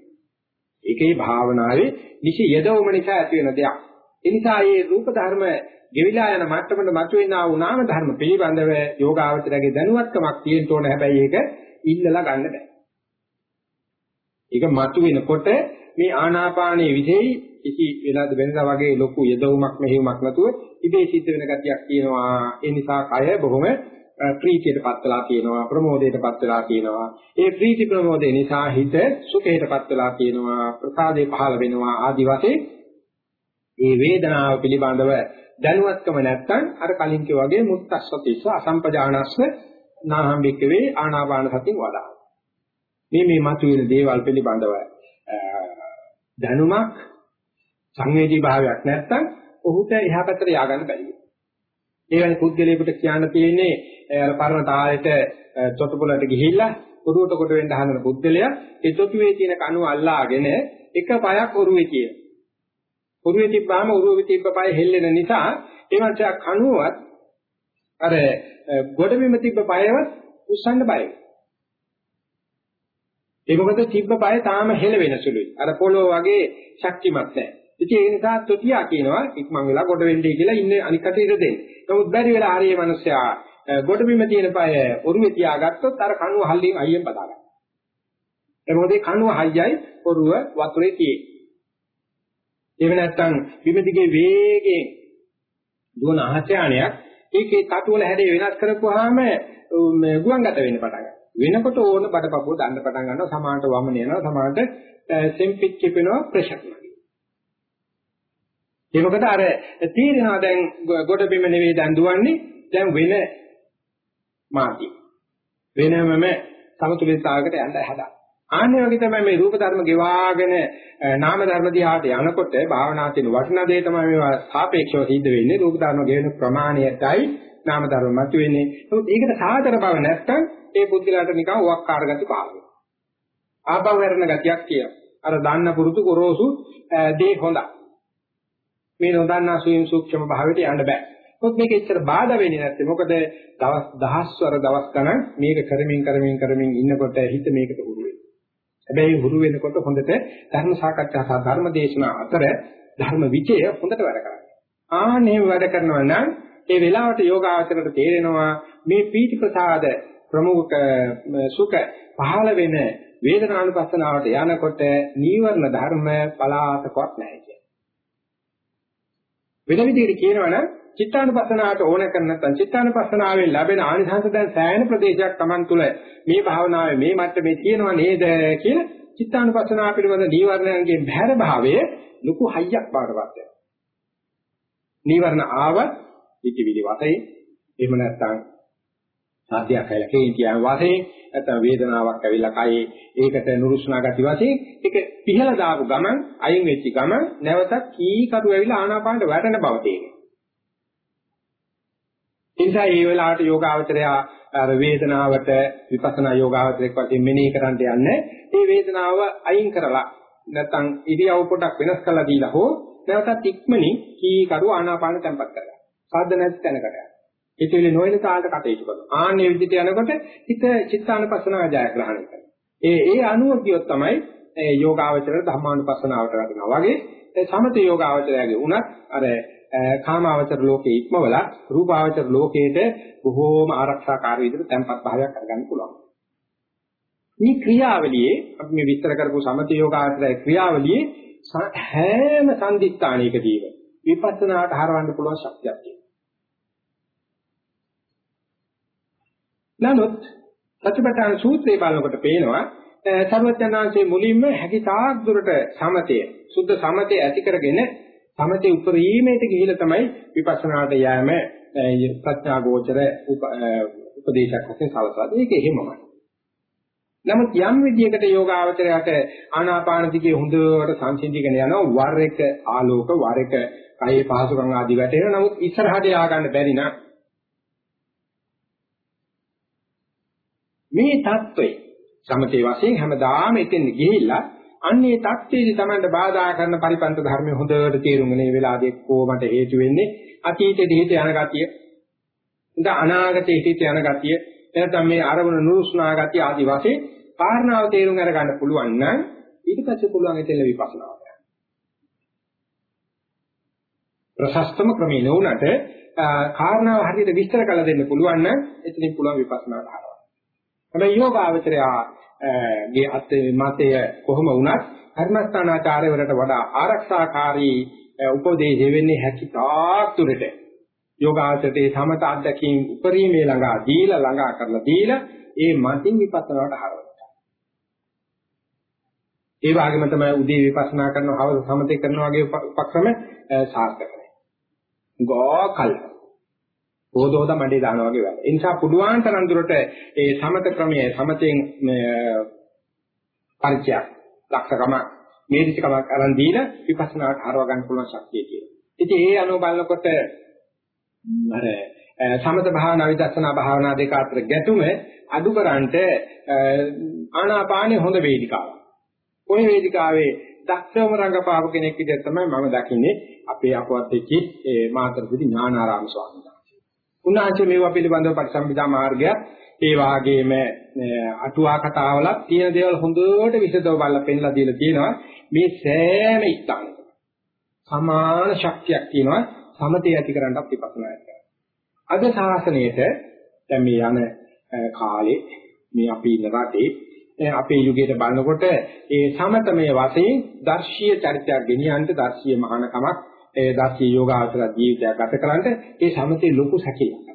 ඒකේ භාවනාවේ නිසි යදවම නිසා ඇති වෙන දෙයක්. ඒ නිසා මේ රූප ධර්ම ගෙවිලා යන මට්ටමට මතුවෙනා වූ නාම ධර්ම පිළිබඳව යෝගාවචරයේ දැනුවත්කමක් තියෙන්න ඕන හැබැයි ඒක ඉල්ලලා ගන්න බෑ. ඒක මතුවෙනකොට මේ ආනාපානයේ විදෙයි කිසි වෙනද වෙනදා වගේ ලොකු යදවුමක් මෙහෙයුමක් නැතුව ඉබේ සිද්ධ වෙන ගතියක් තියෙනවා. ඒ නිසා කය බොහොම ප්‍රීතියටපත් වෙලා තියෙනවා ප්‍රමෝදයටපත් වෙලා තියෙනවා ඒ ප්‍රීති ප්‍රමෝදේ නිසා හිත සුඛයටපත් වෙලා තියෙනවා ප්‍රසාදේ පහළ වෙනවා ආදි වශයෙන් ඒ වේදනාව පිළිබඳව දැනුවත්කම නැත්නම් අර කලින් කිව්වා වගේ මුත්තස්සතිස්ස අසම්පජානස්ස නාහම්බිකවේ ආනාපාන සතිය වඩා. මේ මේ මතුවෙන දේවල් පිළිබඳව දැනුමක් සංවේදී භාවයක් නැත්නම් ඔහුට එහා පැත්තට ය아가න්න බැරි වෙනවා. ඒ වෙන පුද්ගලයෙකුට කියන්න තියෙන්නේ අර පරණ තාලෙට තොටුපළට ගිහිල්ලා ඔරුවට කොට වෙන්න හදන පුද්ගලයා ඒ තොටුවේ තියෙන කණුව අල්ලාගෙන එක පයක් ඔරුවේ තියෙනවා. ඔරුවේ තිබ්බාම ඔරුවේ තිබ්බ පය හෙල්ලෙන නිසා ඒ මංසයා කණුවත් අර ගොඩබිම තිබ්බ පයවත් උස්සන්න බයයි. ඒ මොකද තිබ්බ පය තාම හෙල වෙන සුළුයි. අර පොළොව වගේ ශක්තිමත් නැහැ. ඉතින් ඒ නිසා තොටියා කියනවා ඉක්මන් වෙලා ගොඩ වෙන්නේ කියලා ඉන්නේ අනික් කට ඉර දෙන්න. නමුත් බැරි වෙලා හරිය මිනිස්සයා ගොඩබිම තියෙන පය ඔරුවේ තියාගත්තොත් අර කණුව හල්ලින් අයියෙන් බදා ගන්නවා. ඒ මොකද කණුව හයියයි ඔරුව වතුරේ තියෙන්නේ. එහෙම නැත්නම් බිම දිගේ වේගයෙන් දුවන ආහත්‍යානයක් ඒකේ තතු වල හැඩය වෙනස් කරපුවාම ගුවන්ගත වෙන්න පටන් ගන්නවා. වෙනකොට ඕන බඩපපුව දන්න පටන් ගන්නවා සමානට වමන යනවා සමානට සෙම්පිච් කිපෙනවා ප්‍රෙෂර් වගේ. ඒ මොකද අර තීරණා දැන් ගොඩ බිම නෙවෙයි දැන් දුවන්නේ දැන් වෙන මාර්ගය. වෙනමම සමතුලිතතාවයකට යන්න හදා. ආන්නේ වගේ තමයි මේ රූප ධර්ම ගෙවාගෙන නාම ධර්ම දිහාට යනකොට භාවනා තියෙන වටිනා දේ තමයි මේවා සාපේක්ෂව සිද්ධ වෙන්නේ රූප ධර්ම ගෙවෙන ප්‍රමාණයටයි නාම ධර්ම මතුවෙන්නේ. නමුත් ඒකට සාතර බව නැත්තම් ඒ පුද්ගලයාට නිකන් උවක්කාර ගති පහළ වෙනවා. ආපහු හැරෙන ගතියක් කියනවා. අර දන්න පුරුදු ගොරෝසු දේ හොඳයි. මේ නොදන්නා සුවින් සූක්ෂම භාවයට යන්න බෑ. මොකද මේක එච්චර බාධා වෙන්නේ නැත්තේ. මොකද දවස් දහස්වර දවස් ගණන් මේක කරමින් කරමින් කරමින් ඉන්නකොට හිත මේකට හුරු වෙනවා. හැබැයි හුරු වෙනකොට හොඳට ධර්ම සාකච්ඡා සහ ධර්ම දේශනා අතර ධර්ම විචය හොඳට වැඩ කරනවා. ආනේ වැඩ කරනවා නම් ඒ වෙලාවට යෝගාචරයට තේරෙනවා මේ පීති ප්‍රසාද ප්‍රමුඛ සුඛ පහළ වෙන වේදනානුපස්සනාවට යනකොට නීවරණ ධර්ම පලාතකවත් නැහැ කියන්නේ. වෙන විදිහට කියනවනම් චිත්තානුපස්සනාවට ඕන කරන නැත්නම් චිත්තානුපස්සනාවෙන් ලැබෙන ආනිසංස දැන් සෑහෙන ප්‍රදේශයක් Taman තුල මේ භාවනාවේ මේ මට්ටමේ තියෙනව නේද කියලා චිත්තානුපස්සනාව පිළිබඳ නීවරණයන්ගේ බහැර භාවයේ ලොකු හයියක් බාටපත් වෙනවා. නීවරණ ආව ඉතිවිලි වශයෙන් එහෙම නැත්නම් සාධ්‍යයක් කියලා කේන්තියන් වශයෙන් නැත්නම් වේදනාවක් ඇවිල්ලා කයේ ඒකට නුරුස්නා ගති වශයෙන් ඒක පිහලා දාපු ගමන් අයින් වෙච්ච ගමන් නැවතත් කී කටු ඇවිල්ලා ආනාපානට වැටෙන බව තේරෙනවා. එනිසා මේ වෙලාවට යෝගාවචරය අර වේදනාවට විපස්සනා යෝගාවචරයක් වශයෙන් මෙනෙහි කරන්න යන්නේ මේ වේදනාව අයින් කරලා නැත්නම් ඉරියව් පොඩක් වෙනස් කරලා දීලා හෝ නැවතත් ඉක්මනින් කී කරු ආනාපාන tempat කරගන්න. සාද්ද නැති තැනකට යන්න. ඒකෙලි නොවන තාලට කටයුතු කරනවා. ආන්නේ විදිහට යනකොට හිත චිත්තානුපස්සනාව ජයග්‍රහණය කරනවා. ඒ ඒ අනුව කියොත් තමයි යෝගාවචර ධම්මානුපස්සනාවට වැටෙනවා. වගේ සමත යෝගාවචරයගේ උනත් අර කාමාවචර ලෝකේ ඉක්මවලා රූපාවචර ලෝකයේද බොහෝම ආරක්ෂාකාරී විදිහට තැම්පත් භාවයක් කරගන්න පුළුවන්. මේ ක්‍රියාවලියේ අපි මේ විස්තර කරපු සමත යෝගාවචරයේ ක්‍රියාවලියේ හැම සම්දිස්ථානයකදීම විපස්සනාට හරවන්න පුළුවන් ශක්තියක් තියෙනවා. නමුත් සත්‍යපට්ඨාන සූත්‍රය බලනකොට පේනවා සර්වඥාන්සේ මුලින්ම හැකි තාක් දුරට සමතය සුද්ධ සමතය ඇති කරගෙන සමතේ උපරීමයට ගිහිලා තමයි විපස්සනාට යෑම ප්‍රඥා ගෝචර උපදේශයක් වශයෙන් සලස්වා දෙන්නේ. ඒක එහෙමමයි. නමුත් යම් විදියකට යෝගාවචරයට ආනාපාන දිගේ හොඳට සංසිඳිගෙන යනවා වර එක ආලෝක වර එක කයේ පහසුකම් ආදී වැටෙනවා. නමුත් ඉස්සරහට යආ ගන්න බැරි නම් මේ தত্ত্বය සමතේ වශයෙන් හැමදාම එතෙන් ගිහිල්ලා අන්නේ தත්ත්වයේදී Tamanට බාධා කරන පරිපන්ත ධර්මය හොඳට තේරුම් ගන්න මේ වෙලාවදී කොහොමද හේතු වෙන්නේ අතීතයේ හිත යන ගතිය ඉතින් අනාගතයේ හිත යන ගතිය එනතම මේ අරමුණ නුරුස්නා ගතිය ආදී වශයෙන් කාරණාව තේරුම් අරගන්න පුළුවන් නම් ඊට පස්සේ පුළුවන් එතෙල්ල විපස්සනාව කරන්න. ප්‍රශස්තම ක්‍රමී නොඋනට කාරණාව හරියට විස්තර කළ දෙන්න පුළුවන් නම් එතනින් පුළුවන් විපස්සනාට හරවන්න. හැබැයි යෝගාවචරය ගේ අත් මතය කොහොම වුණත් කර්මස්ථානාචාර්යවලට වඩා ආරක්ෂාකාරී උපදේශ වෙන්නේ හැකිතාක් තුරට යෝගාචරයේ සමත අධ්‍යක්ෂින් උපරිමේ ළඟා දීලා ළඟා කරලා දීලා ඒ මතින් විපස්සනාවට හරවනවා. ඒ වගේම තමයි උදේ විපස්සනා කරනවා හවස සමතේ කරනවා වගේ උපක්‍රම සාර්ථක නැහැ. ගෝකල් හොදෝද මණ්ඩේ දානවා වගේ වැඩ. ඒ නිසා පුළුවන් තරම් දුරට ඒ සමත ක්‍රමයේ සමතෙන් පරිචය දක්ෂකම මේදිකමක් අරන් දීලා විපස්සනාට හරව ගන්න පුළුවන් ශක්තිය තියෙනවා. ඉතින් ඒ අනුව බලනකොට අර සමත භාවනා විදර්ශනා භාවනා දෙක අතර ගැටුම අඩු කරන්නට ආනාපානේ හොඳ වේදිකාවක්. ওই වේදිකාවේ දක්ෂම රංගපාව කෙනෙක් විදිහට තමයි මම දකින්නේ අපේ අපවත් වෙච්ච ඒ මාතරපුදි ඥානාරාම ස්වාමීන් වහන්සේ. උන්වහන්සේ මේවා පිළිබඳව පරිසම්පදා මාර්ගය ඒ වාගේම අටුවා කතාවල තියෙන දේවල් හොඳට විසදව බලලා පෙන්නලා දීලා තියෙනවා. මේ සෑම ස්ථානයක සමාන ශක්තියක් තියෙනවා. සමතේ ඇති කරන්නත් විපස්සනා ඇති අද ශාසනයේට දැන් මේ යන කාලේ මේ අපි ඉන්න රටේ අපේ යුගයට බලනකොට ඒ සමතමේ වශයෙන් දර්ශීය චරිතයක් ගෙනියන්න දර්ශීය මහානකමක් ඒ දර්ශී යෝගාචර ජීවිතයක් ගත කරන්න ඒ සමතේ ලොකු සැකයක්.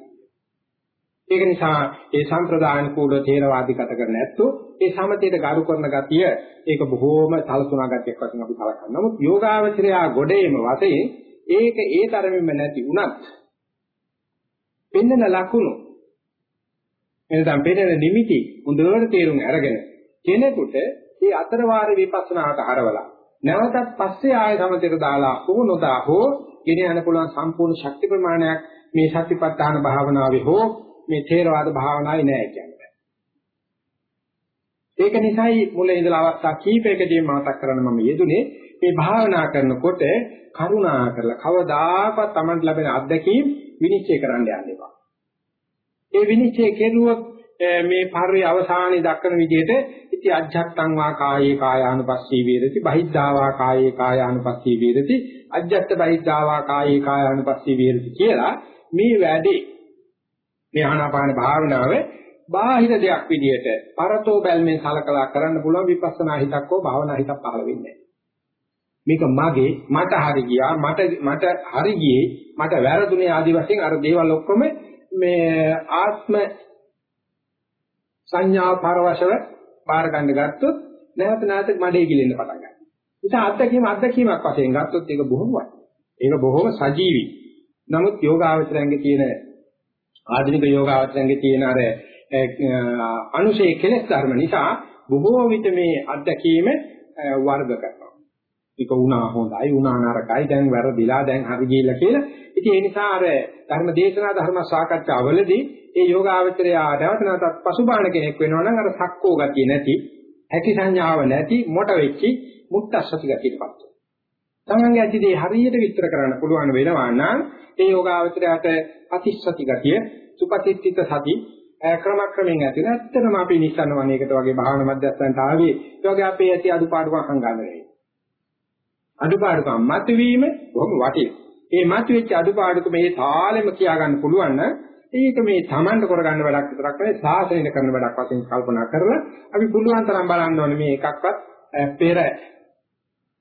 ඒක නිසා ඒ සම්ප්‍රදායන කූල තේරවාදී ගත කරන ඇත්තෝ ඒ සමතේට ගරු කරන ගතිය ඒක බොහෝම සලසුණා ගතියක් වශයෙන් අපි කලකනවා. නමුත් යෝගාචරයා ගොඩේම වශයෙන් ඒක ඒ තරමෙම නැති වුණත් පෙන්නන ලකුණු එනනම් පෙන්නන නිමිති හොඳට තේරුම් අරගෙන කෙනෙකුට ඒ අතර වාරේ විපස්සනාට හරවලා නැවතත් පස්සේ ආය සමතේට දාලා හෝ නොදා හෝ ගෙන යන්න පුළුවන් සම්පූර්ණ ශක්ති ප්‍රමාණයක් මේ සතිපට්ඨාන භාවනාවේ හෝ මේ ථේරවාද භාවනාවේ නැහැ කියන්නේ. ඒක නිසායි මුලින් ඉඳලා අවස්ථා කීපයකදී මතක් කරන්න මම යෙදුනේ මේ භාවනා කරනකොට කරුණා කරලා කවදාකවත් Taman ලැබෙන අත්දැකීම් විනිශ්චය කරන්න යන්න එපා. ඒ විනිශ්චය කෙරුවොත් මේ පරිවි අවසානයේ දක්වන විදිහට ඉති අජ්ජත්තං වා කායේ කායානුපස්සී වේරති බහිද්ධා වා කායේ කායානුපස්සී වේරති අජ්ජත්ත බහිද්ධා වා කායේ කායානුපස්සී වේරති කියලා මේ වැඩේ මේ ආනාපාන භාවනාව බාහිර දෙයක් විදිහට පරතෝ බැල්මෙන් සලකලා කරන්න පුළුවන් විපස්සනා හිතක් හෝ භාවනා හිතක් පහළ වෙන්නේ මේක මගේ මට හරි ගියා මට මට හරි ගියේ මට වැරදුනේ ආදි වශයෙන් අර දේවල් ඔක්කොම මේ ආත්ම සංඥා පරවශව බාර ගන්න ගත්තොත් නැවත නැවත මඩේ ගිලෙන්න පටන් ගන්නවා. ඉතින් අත්දැකීම අත්දැකීමක් වශයෙන් ගත්තොත් ඒක බොහොම වටිනවා. ඒක බොහොම සජීවි. නමුත් යෝගාවචරයන්ගේ තියෙන ආධුනික යෝගාවචරයන්ගේ තියෙන අර අනුශේ කෙලෙස් ධර්ම නිසා බොහෝ විට මේ අත්දැකීම වර්ග කරනවා. ඒක උනා හොඳයි, උනා නරකයි, දැන් වැරදිලා, දැන් හරි ගිහිල්ලා කියලා. ඉතින් ඒ නිසා අර ධර්ම දේශනා ධර්ම සාකච්ඡාවලදී ඒ යෝගාවචරය ආදවත නැතත් පසුබාහන කෙනෙක් වෙනවා නම් අර සක්කෝ ගතිය නැති, ඇති සංඥාව නැති, මොට වෙච්චි මුක්තස්සති ගතියටපත් වෙනවා. තමන්ගේ ඇතිදී හරියට විස්තර කරන්න පුළුවන් වෙනවා නම් ඒ යෝගාවචරයට අතිස්සති ගතිය, සුපතිත්තිත සති ක්‍රමක්‍රමෙන් ඇති නැත්තරම අපි නිස්සන්න වණේකට වගේ භාවනා මධ්‍යස්ථානට ආවේ ඒ වගේ අපේ ඇති අඩුපාඩුකම් හංගන්න වෙයි. අඩුපාඩුකම් මතුවීම බොහොම වටිනවා. ඒ මතුවෙච්ච අඩුපාඩුක මේ තාලෙම කියා ගන්න පුළුවන් නම් ඒක මේ Tamanට කරගන්න වැඩක් විතරක් නෙවෙයි සාසනයට කරන වැඩක් වශයෙන් කල්පනා කරලා අපි පුළුවන් තරම් බලන්න ඕනේ මේ එකක්වත් පෙර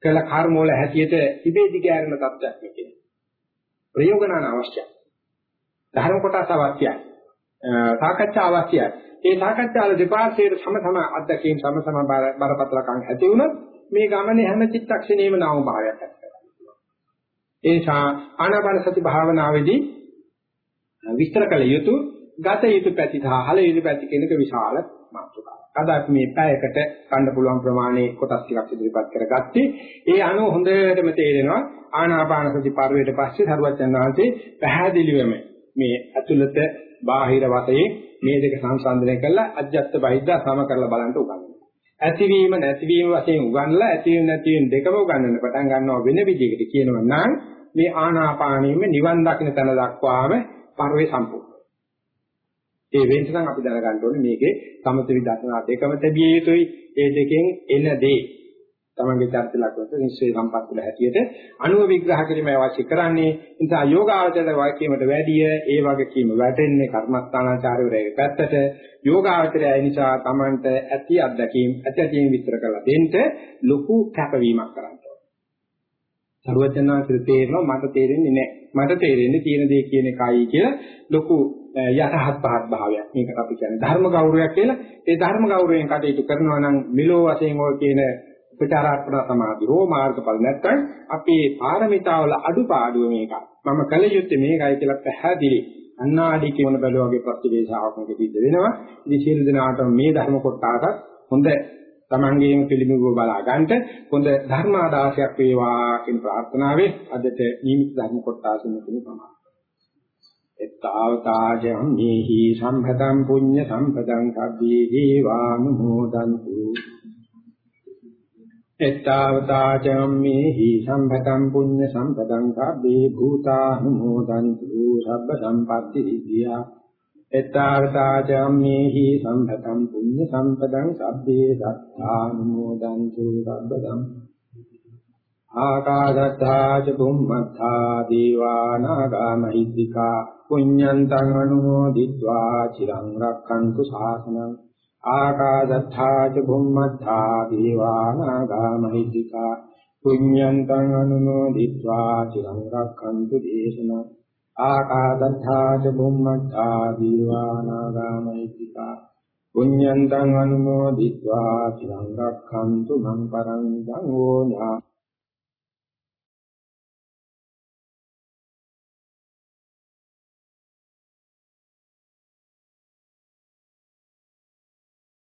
කළ කර්ම වල හැටියට ඉබේදි ගෑරෙන තත්ත්වයක් මේකේ. ප්‍රයෝගනාන අවශ්‍යයි. ධර්ම කොටස අවශ්‍යයි. සාකච්ඡා අවශ්‍යයි. ඒ සාකච්ඡාවල දෙපාර්ශ්වයේ සම සම අධ්‍යක්ෂින් සම සම බරපතලකම් ඇති වුණොත් මේ ගමනේ හැම චිත්තක්ෂණේම නාම භාවයක් ඇති කරගන්නවා. ඒ නිසා ආනාපාන සති භාවනාවේදී විස්තර කළ යුතු ගත යුතු පැති සහ හල යුතු පැති කෙනක විශාල මාතෘකාවක්. අද අපි මේ පැයකට ගන්න පුළුවන් ප්‍රමාණයේ කොටස් ටිකක් ඉදිරිපත් කරගත්තේ. ඒ අනුව හොඳටම තේරෙනවා ආනාපාන සති පරිවේට පස්සේ සරුවචන් වහන්සේ පැහැදිලිවම මේ ඇතුළත බාහිර වශයෙන් මේ දෙක සංසන්දනය කරලා අජ්ජත් බහිද්දා සම කරලා බලන්න උගන්වනවා. ඇතිවීම නැතිවීම වශයෙන් උගන්ලා ඇතිවීම නැතිවීම දෙකම උගන්වන්න පටන් ගන්නවා වෙන විදිහකට කියනවා නම් මේ ආනාපානෙම නිවන් දකින්න තැන දක්වාම පරිවේ සම්පූර්ණ. ඒ වෙනසනම් අපි දැනගන්න ඕනේ මේකේ සමත විදර්ශනා දෙකම තිබිය යුතුයි. ඒ දෙකෙන් එන දේ තමන්ගේ චර්ත ලක්ෂණ නිශ්චය සම්පත් වල හැටියට අනුව විග්‍රහ කිරීමයි අවශ්‍ය කරන්නේ. ඒ නිසා යෝගාවචර වාක්‍යයට වැඩිය ඒ වගේ කීම වැටෙන්නේ කර්මස්ථානාචාරවරයේ පැත්තට යෝගාවචරය නිසා තමන්ට ඇති අත්දැකීම් ඇති ඇතින් විස්තර කරලා දෙන්න ලොකු කැපවීමක් කරන්න ඕනේ. සරුවචනාංශ තේරෙනවා මට තේරෙන්නේ නැහැ. මට තේරෙන්නේ තියෙන දේ කියන එකයි කියලා ලොකු යටහත් පහත් භාවයක්. මේකට අපි කියන්නේ ධර්ම ගෞරවයක් කියලා. ඒ ධර්ම ගෞරවයෙන් කටයුතු කරනවා නම් මිලෝ වශයෙන් ඔය කියන උපචාරාර්පණ සමාධි හෝ මාර්ගඵල නැත්නම් අපේ පාරමිතාවල අඩුපාඩුව මේක. මම කල යුත්තේ මේකයි කියලා පැහැදිලි අන්නාඩි කියන බැලුවාගේ ප්‍රතිවේශාවක් මොකද සිද්ධ වෙනවා. ඉතින් සියලු දෙනාට මේ ධර්ම කොටසට හොඳ තමන්ගේම පිළිඹුව බලා ගන්නට හොඳ ධර්මාදාසයක් වේවා කියන ප්‍රාර්ථනාවෙන් අදට නිමිති ධර්ම කොටස මෙතන සමාප්ත. එත්තාවතාජම් මේහි සම්පතං පුඤ්ඤ සම්පතං කබ්බේ දේවානුමෝදන්තු එත්තාවතාචම්මේ හි සම්භතං පුඤ්ඤ සම්පතං කාබ්බේ භූතානුමෝදන්තු සබ්බ සම්පatti සිද්ධියා එත්තාවතාචම්මේ හි සම්භතං පුඤ්ඤ සම්පතං සබ්බේ සත්තානුමෝදන්තු සබ්බ ධම්ම. ආකාශත්තා ච බුම්මත්තා දීවානාගාමහිද්దికා පුඤ්ඤන්තං අනුමෝදිत्वा චිරං රක්ඛන්තු ශාසනං ආකාදත්තා ච බුම්මත්තා දීවානාගා මහිද්దికා පුඤ්ඤන්තං අනුමෝදිत्वा චිරං රක්ඛන්තු දේශනං ආකාදත්තා ච බුම්මත්තා දීවානාගා මහිද්దికා පුඤ්ඤන්තං අනුමෝදිत्वा චිරං රක්ඛන්තු මං පරං සංඝෝනා